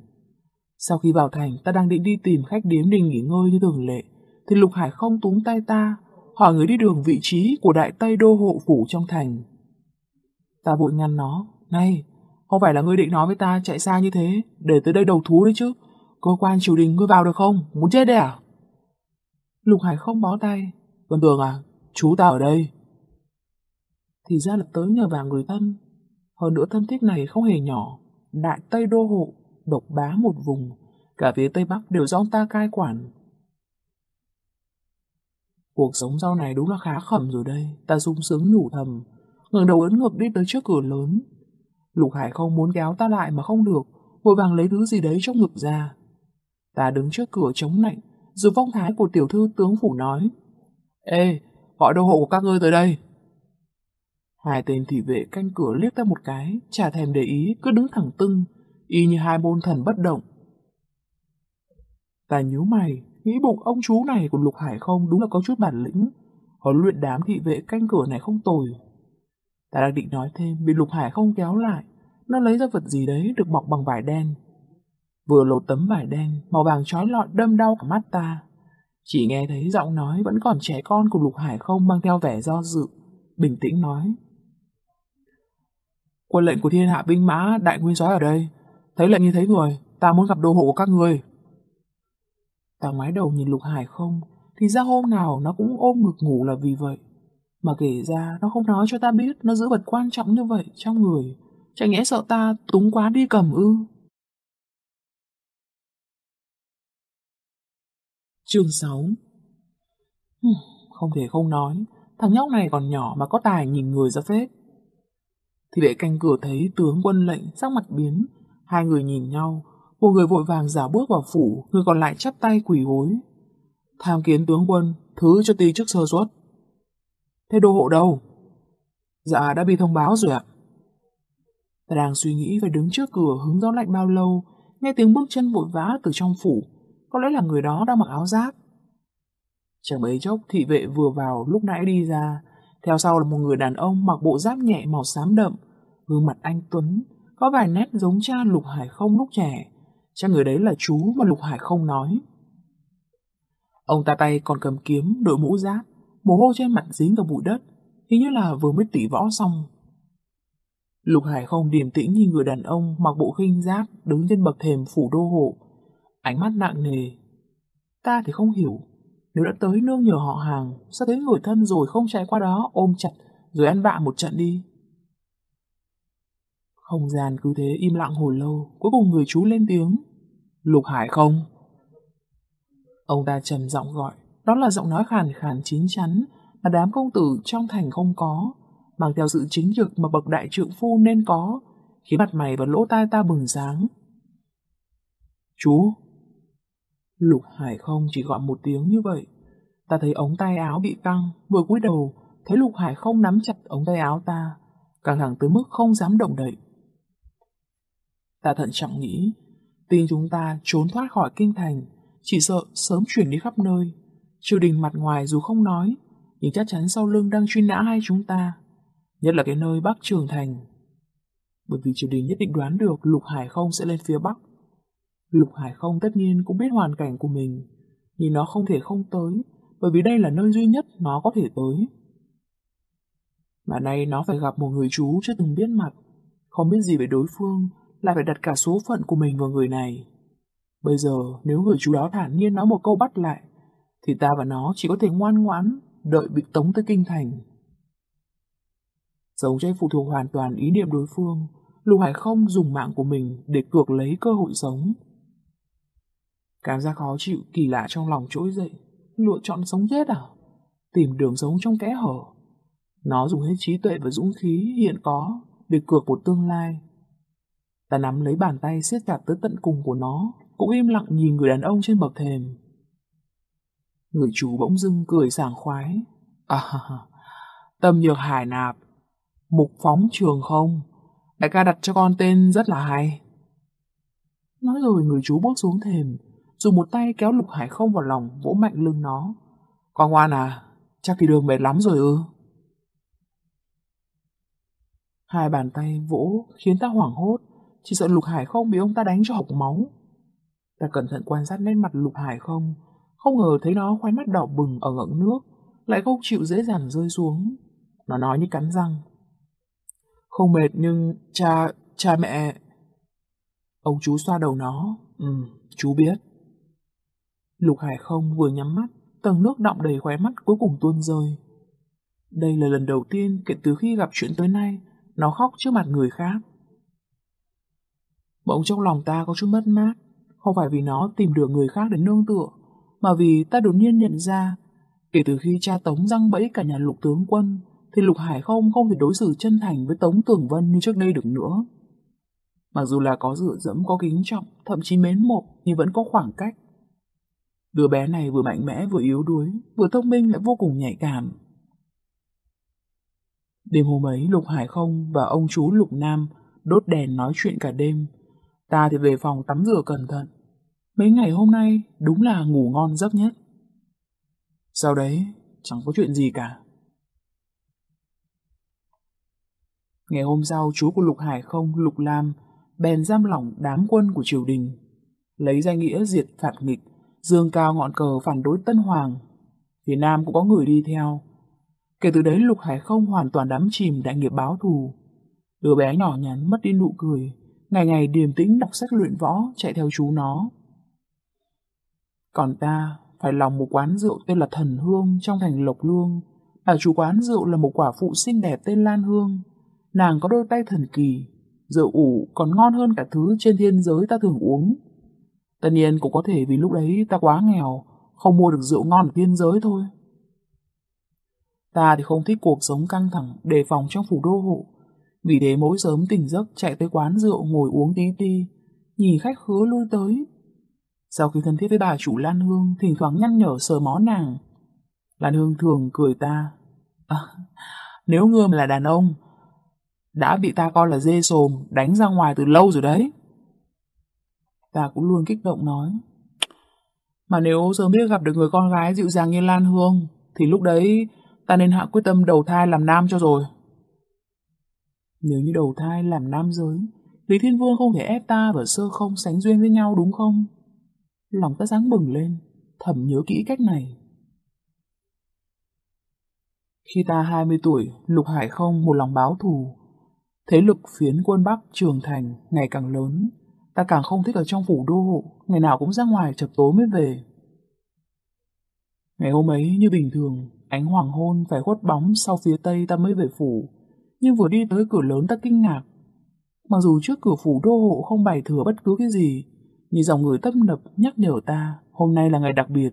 S1: Sau khi vào thành, ta đang định đi tìm khách điếm để nghỉ ngơi như thường lệ, thì Lục Hải không túm tay ta, hỏi người đi đường vị trí của đại tây đô hộ phủ trong thành. Ta vội ngăn nó, này, không phải là ngươi định nói với ta chạy xa như thế, để tới đây đầu thú đấy chứ. Cơ quan triều đình ngươi vào được không? Muốn chết đấy à? Lục Hải không bó tay. Vân Tường à, chú ta ở đây. Thì ra là tới nhờ vào người thân. Hơn nữa thân thích này không hề nhỏ. Đại Tây Đô Hộ, độc bá một vùng. Cả phía Tây Bắc đều do ông ta cai quản. Cuộc sống sau này đúng là khá khẩm rồi đây. Ta sung sướng nhủ thầm. ngẩng đầu ấn ngược đi tới trước cửa lớn. Lục Hải không muốn kéo ta lại mà không được. Vội vàng lấy thứ gì đấy trong ngực ra. Ta đứng trước cửa chống lạnh. Dù phong thái của tiểu thư tướng phủ nói. Ê, gọi đô hộ của các ngươi tới đây. Hai tên thị vệ canh cửa liếc ta một cái, chả thèm để ý, cứ đứng thẳng tưng, y như hai môn thần bất động. Ta nhíu mày, nghĩ bụng ông chú này của Lục Hải không đúng là có chút bản lĩnh, huấn luyện đám thị vệ canh cửa này không tồi. Ta đang định nói thêm, bị Lục Hải không kéo lại, nó lấy ra vật gì đấy được bọc bằng vải đen. vừa lột tấm vải đen, màu vàng trói lọi đâm đau cả mắt ta. Chỉ nghe thấy giọng nói vẫn còn trẻ con của Lục Hải không mang theo vẻ do dự, bình tĩnh nói. Quân lệnh của thiên hạ binh mã đại nguyên soái ở đây, thấy lệnh như thấy người, ta muốn gặp đô hộ của các người. Ta ngoái đầu nhìn Lục Hải không, thì ra hôm nào nó cũng ôm ngực ngủ là vì vậy. Mà kể ra nó không nói cho ta biết nó giữ vật quan trọng như vậy trong người. Chẳng nhẽ sợ ta túng quá đi cầm ư. Chương 6 Không thể không nói, thằng nhóc này còn nhỏ mà có tài nhìn người ra phết. Thì vệ canh cửa thấy tướng quân lệnh sắc mặt biến, hai người nhìn nhau, một người vội vàng giả bước vào phủ, người còn lại chắp tay quỳ gối. Tham kiến tướng quân, thứ cho ti trước sơ suất. Thế đô hộ đâu? Dạ đã bị thông báo rồi ạ. Ta đang suy nghĩ phải đứng trước cửa hứng gió lạnh bao lâu, nghe tiếng bước chân vội vã từ trong phủ, có lẽ là người đó đang mặc áo giáp. Chẳng mấy chốc thị vệ vừa vào lúc nãy đi ra, theo sau là một người đàn ông mặc bộ giáp nhẹ màu xám đậm, gương mặt anh Tuấn, có vài nét giống cha Lục Hải không lúc trẻ. cha người đấy là chú mà Lục Hải không nói. Ông ta tay còn cầm kiếm, đội mũ giáp, mồ hôi trên mặt dính cả bụi đất, hình như là vừa mới tỉ võ xong. Lục Hải không điềm tĩnh như người đàn ông mặc bộ khinh giáp đứng trên bậc thềm phủ đô hộ, ánh mắt nặng nề. Ta thì không hiểu, nếu đã tới nương nhờ họ hàng, sao thấy người thân rồi không chạy qua đó ôm chặt rồi ăn vạ một trận đi. Không gian cứ thế im lặng hồi lâu, cuối cùng người chú lên tiếng. Lục Hải không? Ông ta trầm giọng gọi, đó là giọng nói khàn khàn chín chắn mà đám công tử trong thành không có, mang theo sự chính trực mà bậc đại trượng phu nên có, khiến mặt mày và lỗ tai ta bừng sáng. Chú! Lục Hải không chỉ gọi một tiếng như vậy. Ta thấy ống tay áo bị căng, vừa cúi đầu, thấy Lục Hải không nắm chặt ống tay áo ta, căng thẳng tới mức không dám động đậy. Ta thận trọng nghĩ, tin chúng ta trốn thoát khỏi kinh thành, chỉ sợ sớm chuyển đi khắp nơi. Triều đình mặt ngoài dù không nói, nhưng chắc chắn sau lưng đang truy nã hai chúng ta, nhất là cái nơi Bắc Trường Thành. Bởi vì triều đình nhất định đoán được Lục Hải không sẽ lên phía Bắc. Lục Hải không tất nhiên cũng biết hoàn cảnh của mình, nhưng nó không thể không tới, bởi vì đây là nơi duy nhất nó có thể tới. Mà nay nó phải gặp một người chú chưa từng biết mặt, không biết gì về đối phương, lại phải đặt cả số phận của mình vào người này. Bây giờ, nếu người chú đó thản nhiên nói một câu bắt lại, thì ta và nó chỉ có thể ngoan ngoãn, đợi bị tống tới kinh thành. Giống chay phụ thuộc hoàn toàn ý niệm đối phương, Lục Hải không dùng mạng của mình để cược lấy cơ hội sống. Cảm giác khó chịu kỳ lạ trong lòng trỗi dậy, lựa chọn sống chết à? Tìm đường sống trong kẽ hở. Nó dùng hết trí tuệ và dũng khí hiện có để cược một tương lai. Ta nắm lấy bàn tay siết chặt tới tận cùng của nó, cũng im lặng nhìn người đàn ông trên bậc thềm. Người chủ bỗng dưng cười sảng khoái. À, tâm nhược hải nạp, mục phóng trường không, đại ca đặt cho con tên rất là hay. Nói rồi người chú bước xuống thềm, dùng một tay kéo lục hải không vào lòng, vỗ mạnh lưng nó. Con ngoan à, chắc thì đường mệt lắm rồi ư. Hai bàn tay vỗ khiến ta hoảng hốt, chỉ sợ lục hải không bị ông ta đánh cho hộc máu. Ta cẩn thận quan sát nét mặt lục hải không, không ngờ thấy nó khoái mắt đỏ bừng ở ngưỡng nước, lại không chịu dễ dàng rơi xuống. Nó nói như cắn răng. Không mệt nhưng cha, cha mẹ... Ông chú xoa đầu nó. Ừ, chú biết. Lục Hải không vừa nhắm mắt, tầng nước đọng đầy khóe mắt cuối cùng tuôn rơi. Đây là lần đầu tiên kể từ khi gặp chuyện tới nay, nó khóc trước mặt người khác. Bỗng trong lòng ta có chút mất mát, không phải vì nó tìm được người khác để nương tựa, mà vì ta đột nhiên nhận ra, kể từ khi cha Tống răng bẫy cả nhà lục tướng quân, thì Lục Hải không không thể đối xử chân thành với Tống Tưởng Vân như trước đây được nữa. Mặc dù là có dựa dẫm, có kính trọng, thậm chí mến mộ, nhưng vẫn có khoảng cách. Đứa bé này vừa mạnh mẽ vừa yếu đuối, vừa thông minh lại vô cùng nhạy cảm. Đêm hôm ấy, Lục Hải không và ông chú Lục Nam đốt đèn nói chuyện cả đêm. Ta thì về phòng tắm rửa cẩn thận. Mấy ngày hôm nay đúng là ngủ ngon giấc nhất. Sau đấy, chẳng có chuyện gì cả. Ngày hôm sau, chú của Lục Hải không, Lục Lam, bèn giam lỏng đám quân của triều đình. Lấy danh nghĩa diệt phạt nghịch, dương cao ngọn cờ phản đối Tân Hoàng. Phía Nam cũng có người đi theo. Kể từ đấy Lục Hải không hoàn toàn đắm chìm đại nghiệp báo thù. Đứa bé nhỏ nhắn mất đi nụ cười, ngày ngày điềm tĩnh đọc sách luyện võ chạy theo chú nó. Còn ta phải lòng một quán rượu tên là Thần Hương trong thành Lộc Lương. Bà chủ quán rượu là một quả phụ xinh đẹp tên Lan Hương. Nàng có đôi tay thần kỳ, rượu ủ còn ngon hơn cả thứ trên thiên giới ta thường uống. Tất nhiên cũng có thể vì lúc đấy ta quá nghèo, không mua được rượu ngon ở thiên giới thôi. Ta thì không thích cuộc sống căng thẳng, đề phòng trong phủ đô hộ. Vì thế mỗi sớm tỉnh giấc chạy tới quán rượu ngồi uống tí ti, nhìn khách khứa lui tới. Sau khi thân thiết với bà chủ Lan Hương, thỉnh thoảng nhăn nhở sờ mó nàng. Lan Hương thường cười ta. À, nếu ngươi mà là đàn ông, đã bị ta coi là dê sồm, đánh ra ngoài từ lâu rồi đấy. Ta cũng luôn kích động nói. Mà nếu sớm biết gặp được người con gái dịu dàng như Lan Hương, thì lúc đấy ta nên hạ quyết tâm đầu thai làm nam cho rồi. Nếu như đầu thai làm nam giới, Lý Thiên Vương không thể ép ta và sơ không sánh duyên với nhau đúng không? Lòng ta sáng bừng lên, thầm nhớ kỹ cách này. Khi ta 20 tuổi, Lục Hải không một lòng báo thù. Thế lực phiến quân Bắc trường thành ngày càng lớn, ta càng không thích ở trong phủ đô hộ, ngày nào cũng ra ngoài chập tối mới về. Ngày hôm ấy như bình thường, ánh hoàng hôn phải khuất bóng sau phía tây ta mới về phủ, nhưng vừa đi tới cửa lớn ta kinh ngạc. Mặc dù trước cửa phủ đô hộ không bày thừa bất cứ cái gì, nhưng dòng người tấp nập nhắc nhở ta hôm nay là ngày đặc biệt.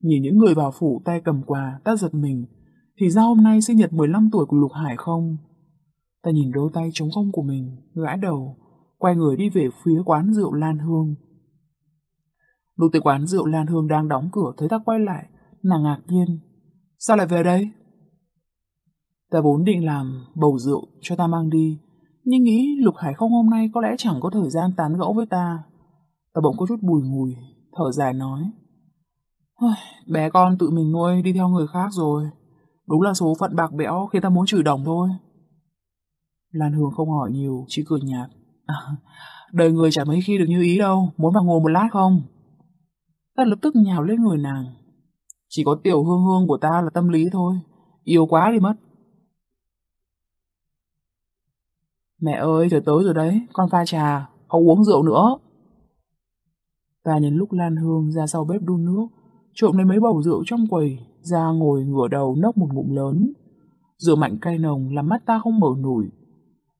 S1: Nhìn những người vào phủ tay cầm quà, ta giật mình, thì ra hôm nay sinh nhật 15 tuổi của Lục Hải không? Ta nhìn đôi tay trống không của mình, gãi đầu, quay người đi về phía quán rượu Lan Hương. Lúc tới quán rượu Lan Hương đang đóng cửa thấy ta quay lại, nàng ngạc nhiên. Sao lại về đây? Ta vốn định làm bầu rượu cho ta mang đi, nhưng nghĩ Lục Hải không hôm nay có lẽ chẳng có thời gian tán gẫu với ta. Ta bỗng có chút bùi ngùi, thở dài nói. Bé con tự mình nuôi đi theo người khác rồi. Đúng là số phận bạc bẽo khi ta muốn chửi đồng thôi. Lan Hương không hỏi nhiều, chỉ cười nhạt. À, đời người chả mấy khi được như ý đâu, muốn vào ngồi một lát không? Ta lập tức nhào lên người nàng. Chỉ có tiểu hương hương của ta là tâm lý thôi, yêu quá đi mất. Mẹ ơi, trời tới rồi đấy, con pha trà, không uống rượu nữa. Ta nhìn lúc Lan Hương ra sau bếp đun nước, trộm lấy mấy bầu rượu trong quầy, ra ngồi ngửa đầu nốc một ngụm lớn. Rượu mạnh cay nồng làm mắt ta không mở nổi.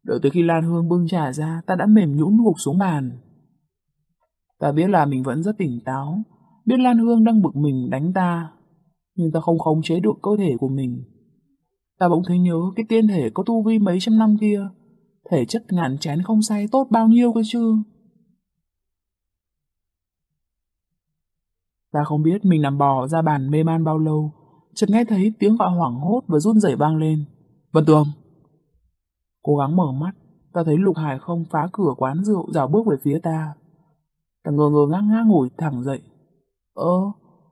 S1: Đợi tới khi Lan Hương bưng trà ra, ta đã mềm nhũn gục xuống bàn. Ta biết là mình vẫn rất tỉnh táo, biết Lan Hương đang bực mình đánh ta, nhưng ta không khống chế được cơ thể của mình. Ta bỗng thấy nhớ cái tiên thể có tu vi mấy trăm năm kia, thể chất ngàn chén không say tốt bao nhiêu cơ chứ. Ta không biết mình nằm bò ra bàn mê man bao lâu, chợt nghe thấy tiếng gọi hoảng hốt và run rẩy vang lên. Vân Tường! Cố gắng mở mắt, ta thấy Lục Hải không phá cửa quán rượu dào bước về phía ta. Ta ngơ ngơ ngác ngác ngồi thẳng dậy. Ơ,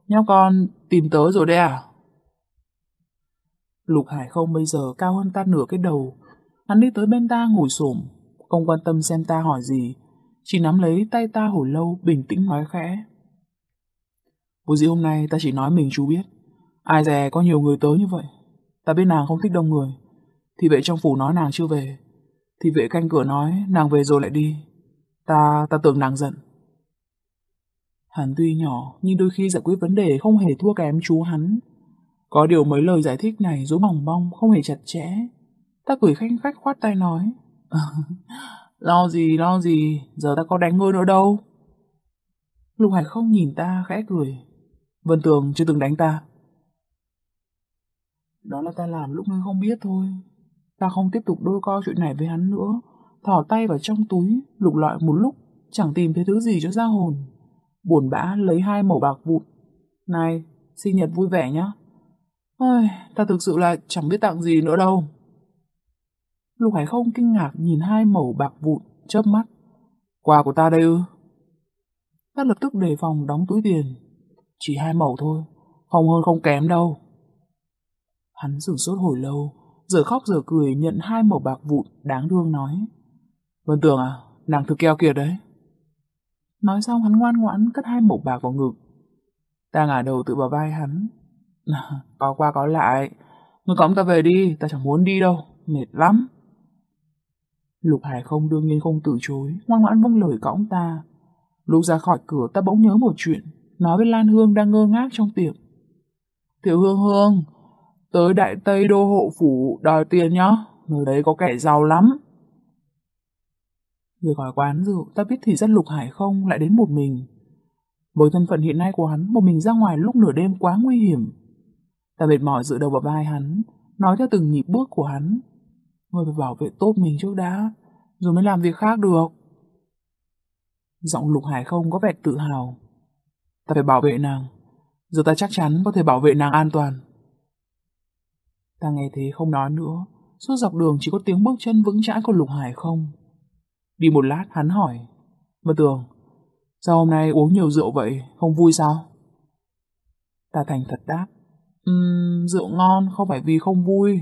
S1: nhóc con tìm tới rồi đấy à? Lục Hải không bây giờ cao hơn ta nửa cái đầu. Hắn đi tới bên ta ngồi xổm, không quan tâm xem ta hỏi gì, chỉ nắm lấy tay ta hồi lâu bình tĩnh nói khẽ. Buổi dĩ hôm nay ta chỉ nói mình chú biết. Ai dè có nhiều người tới như vậy. Ta biết nàng không thích đông người. Thì vệ trong phủ nói nàng chưa về. Thì vệ canh cửa nói nàng về rồi lại đi. Ta, ta tưởng nàng giận. Hắn tuy nhỏ, nhưng đôi khi giải quyết vấn đề không hề thua kém chú hắn. Có điều mấy lời giải thích này dối bỏng bong, không hề chặt chẽ. Ta cười khanh khách khoát tay nói. *laughs* lo gì, lo gì, giờ ta có đánh ngươi nữa đâu. Lục Hải không nhìn ta khẽ cười. Vân Tường chưa từng đánh ta. Đó là ta làm lúc ngươi không biết thôi. Ta không tiếp tục đôi co chuyện này với hắn nữa. Thỏ tay vào trong túi, lục lọi một lúc, chẳng tìm thấy thứ gì cho ra hồn. Buồn bã lấy hai mẩu bạc vụn. Này, sinh nhật vui vẻ nhá. Ôi, ta thực sự là chẳng biết tặng gì nữa đâu. Lục Hải không kinh ngạc nhìn hai mẩu bạc vụn, chớp mắt. Quà của ta đây ư? Ta lập tức đề phòng đóng túi tiền. Chỉ hai mẩu thôi, không hơn không kém đâu. Hắn sửng sốt hồi lâu, giờ khóc giờ cười nhận hai mẩu bạc vụn đáng thương nói. Vân Tường à, nàng thực keo kiệt đấy, Nói xong hắn ngoan ngoãn cất hai mẩu bạc vào ngực. Ta ngả đầu tự vào vai hắn. *laughs* Có qua có lại. Ngươi cõng ta về đi, ta chẳng muốn đi đâu. Mệt lắm. Lục Hải không đương nhiên không từ chối, ngoan ngoãn vâng lời cõng ta. Lúc ra khỏi cửa ta bỗng nhớ một chuyện, nói với Lan Hương đang ngơ ngác trong tiệm. Tiểu Hương Hương, tới Đại Tây Đô Hộ Phủ đòi tiền nhá, nơi đấy có kẻ giàu lắm. Người khỏi quán rượu, ta biết thì rất Lục Hải không lại đến một mình. Với thân phận hiện nay của hắn, một mình ra ngoài lúc nửa đêm quá nguy hiểm. Ta mệt mỏi dựa đầu vào vai hắn, nói theo từng nhịp bước của hắn. Người phải bảo vệ tốt mình trước đã, rồi mới làm việc khác được. Giọng Lục Hải không có vẻ tự hào. Ta phải bảo vệ nàng, giờ ta chắc chắn có thể bảo vệ nàng an toàn. Ta nghe thế không nói nữa, suốt dọc đường chỉ có tiếng bước chân vững chãi của Lục Hải không. Đi một lát hắn hỏi, Mơ Tường, sao hôm nay uống nhiều rượu vậy, không vui sao? Ta thành thật đáp, um, rượu ngon không phải vì không vui.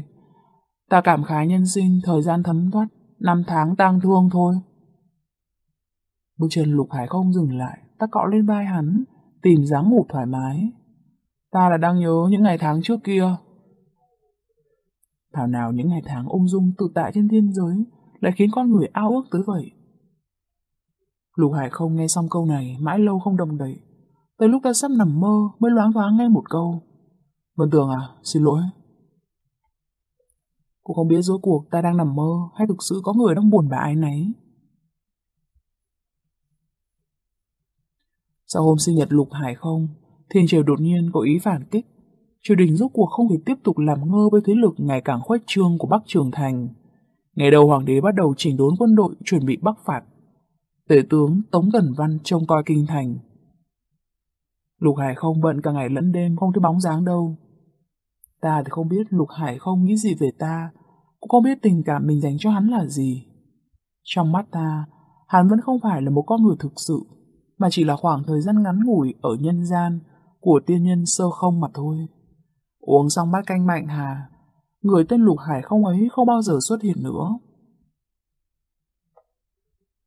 S1: Ta cảm khái nhân sinh, thời gian thấm thoát, năm tháng tang thương thôi. Bước chân Lục Hải không dừng lại, ta cọ lên vai hắn, tìm dáng ngủ thoải mái. Ta là đang nhớ những ngày tháng trước kia. Thảo nào những ngày tháng ung dung tự tại trên thiên giới lại khiến con người ao ước tới vậy. Lục Hải không nghe xong câu này, mãi lâu không đồng đậy. Tới lúc ta sắp nằm mơ mới loáng thoáng nghe một câu. Vân Tường à, xin lỗi. Cô không biết rốt cuộc ta đang nằm mơ hay thực sự có người đang buồn bã ai nấy. Sau hôm sinh nhật Lục Hải không, Thiên Triều đột nhiên có ý phản kích. Triều đình rốt cuộc không thể tiếp tục làm ngơ với thế lực ngày càng khuếch trương của Bắc Trường Thành. Ngày đầu hoàng đế bắt đầu chỉnh đốn quân đội chuẩn bị bắc phạt. Tể tướng Tống Tần Văn trông coi kinh thành. Lục Hải không bận cả ngày lẫn đêm không thấy bóng dáng đâu. Ta thì không biết Lục Hải không nghĩ gì về ta, cũng không biết tình cảm mình dành cho hắn là gì. Trong mắt ta, hắn vẫn không phải là một con người thực sự, mà chỉ là khoảng thời gian ngắn ngủi ở nhân gian của tiên nhân sơ không mà thôi. Uống xong bát canh mạnh hà, người tên Lục Hải không ấy không bao giờ xuất hiện nữa.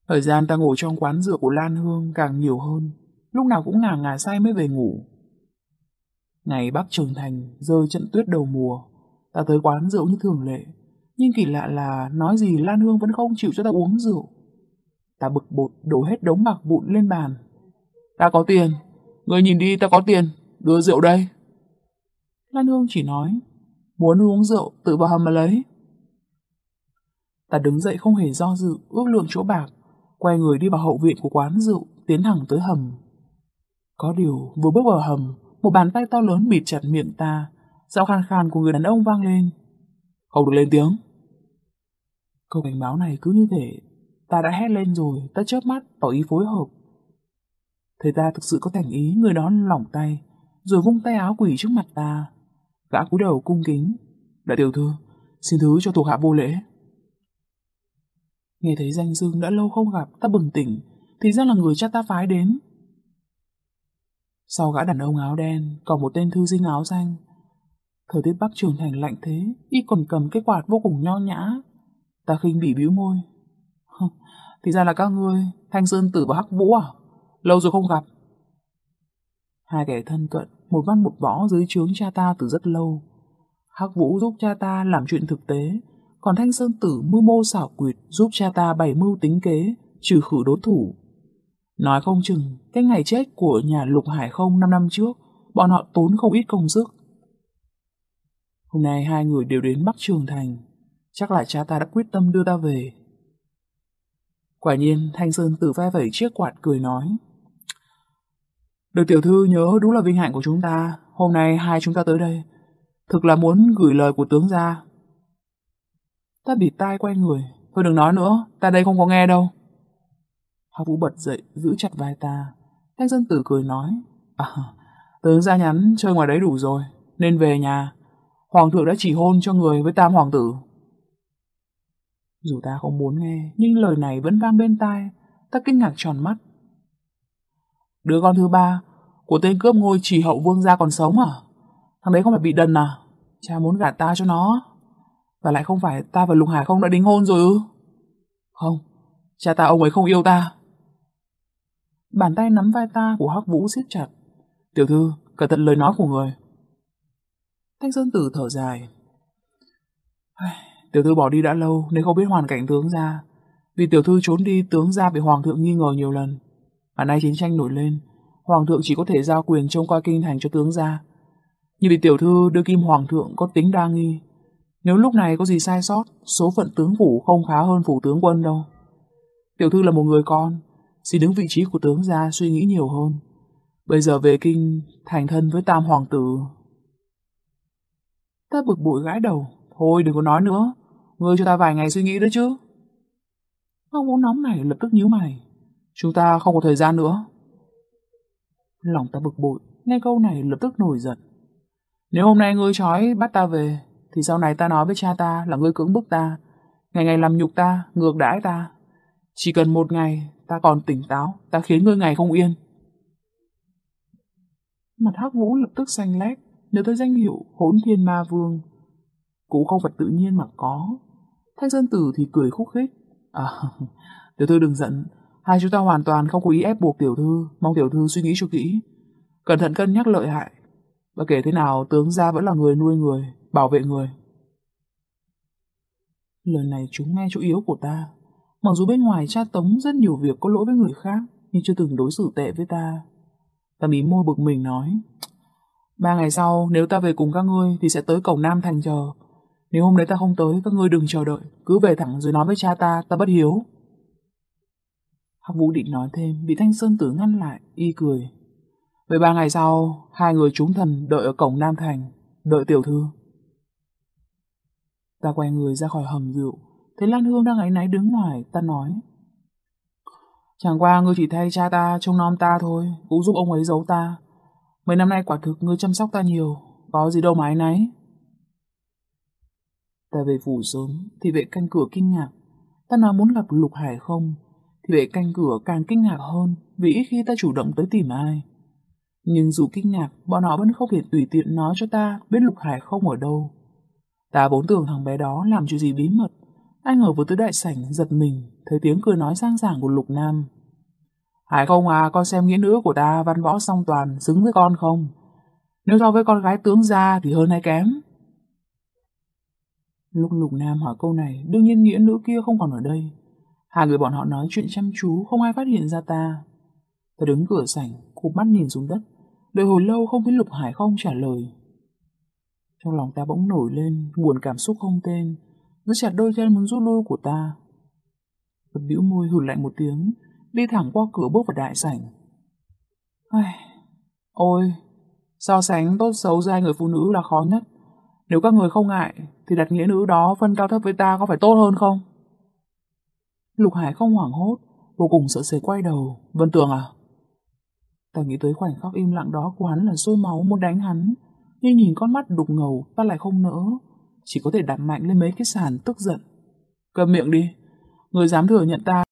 S1: Thời gian ta ngồi trong quán rượu của Lan Hương càng nhiều hơn, lúc nào cũng ngả ngả say mới về ngủ. Ngày Bắc Trường Thành rơi trận tuyết đầu mùa, ta tới quán rượu như thường lệ, nhưng kỳ lạ là nói gì Lan Hương vẫn không chịu cho ta uống rượu. Ta bực bội đổ hết đống bạc vụn lên bàn. Ta có tiền, người nhìn đi ta có tiền, đưa rượu đây. Lan Hương chỉ nói, muốn uống rượu tự vào hầm mà lấy. Ta đứng dậy không hề do dự, ước lượng chỗ bạc, quay người đi vào hậu viện của quán rượu, tiến thẳng tới hầm. Có điều, vừa bước vào hầm, một bàn tay to lớn bịt chặt miệng ta, giọng khàn khàn của người đàn ông vang lên. Không được lên tiếng. Câu cảnh báo này cứ như thế, ta đã hét lên rồi, ta chớp mắt, tỏ ý phối hợp. Thấy ta thực sự có thành ý, người đó lỏng tay, rồi vung tay áo quỷ trước mặt ta. Gã cúi đầu cung kính. Đại tiểu thư, xin thứ cho thuộc hạ vô lễ. Nghe thấy danh dương đã lâu không gặp, ta bừng tỉnh, thì ra là người cha ta phái đến. Sau gã đàn ông áo đen, còn một tên thư sinh áo xanh. Thời tiết Bắc Trường Thành lạnh thế, y còn cầm cái quạt vô cùng nho nhã. Ta khinh bị bĩu môi. *laughs* thì ra là các ngươi, Thanh Sơn Tử và Hắc Vũ à? Lâu rồi không gặp. Hai kẻ thân cận, một văn một võ dưới trướng cha ta từ rất lâu. Hắc Vũ giúp cha ta làm chuyện thực tế, còn Thanh Sơn Tử mưu mô xảo quyệt giúp cha ta bày mưu tính kế, trừ khử đối thủ. Nói không chừng, cái ngày chết của nhà Lục Hải không 5 năm trước, bọn họ tốn không ít công sức. Hôm nay hai người đều đến Bắc Trường Thành, chắc là cha ta đã quyết tâm đưa ta về. Quả nhiên, Thanh Sơn Tử vai vẩy chiếc quạt cười nói. Được tiểu thư nhớ đúng là vinh hạnh của chúng ta, hôm nay hai chúng ta tới đây. Thực là muốn gửi lời của tướng ra. Ta bịt tai quay người, thôi đừng nói nữa, ta đây không có nghe đâu. Hạc Vũ bật dậy, giữ chặt vai ta. Thanh dân tử cười nói, À, tướng ra nhắn chơi ngoài đấy đủ rồi, nên về nhà. Hoàng thượng đã chỉ hôn cho người với tam hoàng tử. Dù ta không muốn nghe, nhưng lời này vẫn vang bên tai, ta kinh ngạc tròn mắt. Đứa con thứ ba của tên cướp ngôi chỉ hậu vương gia còn sống à? Thằng đấy không phải bị đần à? Cha muốn gả ta cho nó. Và lại không phải ta và Lục Hải không đã đính hôn rồi ư? Không, cha ta ông ấy không yêu ta. Bàn tay nắm vai ta của Hắc Vũ siết chặt. Tiểu thư, cẩn thận lời nói của người. Thanh Sơn Tử thở dài. Tiểu thư bỏ đi đã lâu nên không biết hoàn cảnh tướng gia. Vì tiểu thư trốn đi tướng gia bị hoàng thượng nghi ngờ nhiều lần. Mà nay chiến tranh nổi lên, hoàng thượng chỉ có thể giao quyền trông coi kinh thành cho tướng gia. Nhưng vì tiểu thư đưa kim hoàng thượng có tính đa nghi. Nếu lúc này có gì sai sót, số phận tướng phủ không khá hơn phủ tướng quân đâu. Tiểu thư là một người con, xin đứng vị trí của tướng gia suy nghĩ nhiều hơn. Bây giờ về kinh, thành thân với tam hoàng tử. Ta bực bội gãi đầu, thôi đừng có nói nữa, ngươi cho ta vài ngày suy nghĩ đó chứ. Ông vũ nóng này lập tức nhíu mày, chúng ta không có thời gian nữa. Lòng ta bực bội, nghe câu này lập tức nổi giận. Nếu hôm nay ngươi trói bắt ta về, thì sau này ta nói với cha ta là ngươi cưỡng bức ta, ngày ngày làm nhục ta, ngược đãi ta. Chỉ cần một ngày, ta còn tỉnh táo, ta khiến ngươi ngày không yên. Mặt hắc vũ lập tức xanh lét, nếu tới danh hiệu hỗn thiên ma vương. Cũng không phải tự nhiên mà có. Thanh Sơn Tử thì cười khúc khích. À, *laughs* tiểu thư đừng giận, hai chúng ta hoàn toàn không có ý ép buộc tiểu thư, mong tiểu thư suy nghĩ cho kỹ. Cẩn thận cân nhắc lợi hại. Và kể thế nào, tướng gia vẫn là người nuôi người, bảo vệ người. Lời này chúng nghe chỗ yếu của ta. Mặc dù bên ngoài cha tống rất nhiều việc có lỗi với người khác, nhưng chưa từng đối xử tệ với ta. Ta mím môi bực mình nói. Ba ngày sau, nếu ta về cùng các ngươi thì sẽ tới cổng Nam Thành chờ. Nếu hôm đấy ta không tới, các ngươi đừng chờ đợi, cứ về thẳng rồi nói với cha ta, ta bất hiếu. Hắc Vũ định nói thêm, bị Thanh Sơn Tử ngăn lại, y cười. Vậy ba ngày sau, hai người chúng thần đợi ở cổng Nam Thành, đợi tiểu thư. Ta quay người ra khỏi hầm rượu, thấy Lan Hương đang ấy náy đứng ngoài, ta nói. Chẳng qua ngươi chỉ thay cha ta trông nom ta thôi, cũng giúp ông ấy giấu ta. Mấy năm nay quả thực ngươi chăm sóc ta nhiều, có gì đâu mà ấy náy. Ta về phủ sớm, thì vệ canh cửa kinh ngạc. Ta nói muốn gặp Lục Hải không, thì vệ canh cửa càng kinh ngạc hơn vì ít khi ta chủ động tới tìm ai. Nhưng dù kinh ngạc, bọn họ vẫn không thể tùy tiện nói cho ta biết Lục Hải không ở đâu. Ta vốn tưởng thằng bé đó làm chuyện gì bí mật, anh ở vừa tới đại sảnh giật mình, thấy tiếng cười nói sang giảng của Lục Nam. Hải không à, con xem nghĩa nữ của ta văn võ song toàn, xứng với con không? Nếu so với con gái tướng gia thì hơn hay kém? Lúc Lục Nam hỏi câu này, đương nhiên nghĩa nữ kia không còn ở đây. Hai người bọn họ nói chuyện chăm chú, không ai phát hiện ra ta. Ta đứng cửa sảnh, cụp mắt nhìn xuống đất, đợi hồi lâu không thấy Lục Hải không trả lời. Trong lòng ta bỗng nổi lên, buồn cảm xúc không tên, giữ chặt đôi chân muốn rút lui của ta. Vật bĩu môi hừ lạnh một tiếng, đi thẳng qua cửa bước vào đại sảnh. Ai... Ôi, so sánh tốt xấu giữa hai người phụ nữ là khó nhất. Nếu các người không ngại, thì đặt nghĩa nữ đó phân cao thấp với ta có phải tốt hơn không? Lục Hải không hoảng hốt, vô cùng sợ sệt quay đầu. Vân Tường à? Ta nghĩ tới khoảnh khắc im lặng đó của hắn là sôi máu muốn đánh hắn. Nhưng nhìn con mắt đục ngầu, ta lại không nỡ. Chỉ có thể đạp mạnh lên mấy cái sàn tức giận. Cầm miệng đi. Người dám thừa nhận ta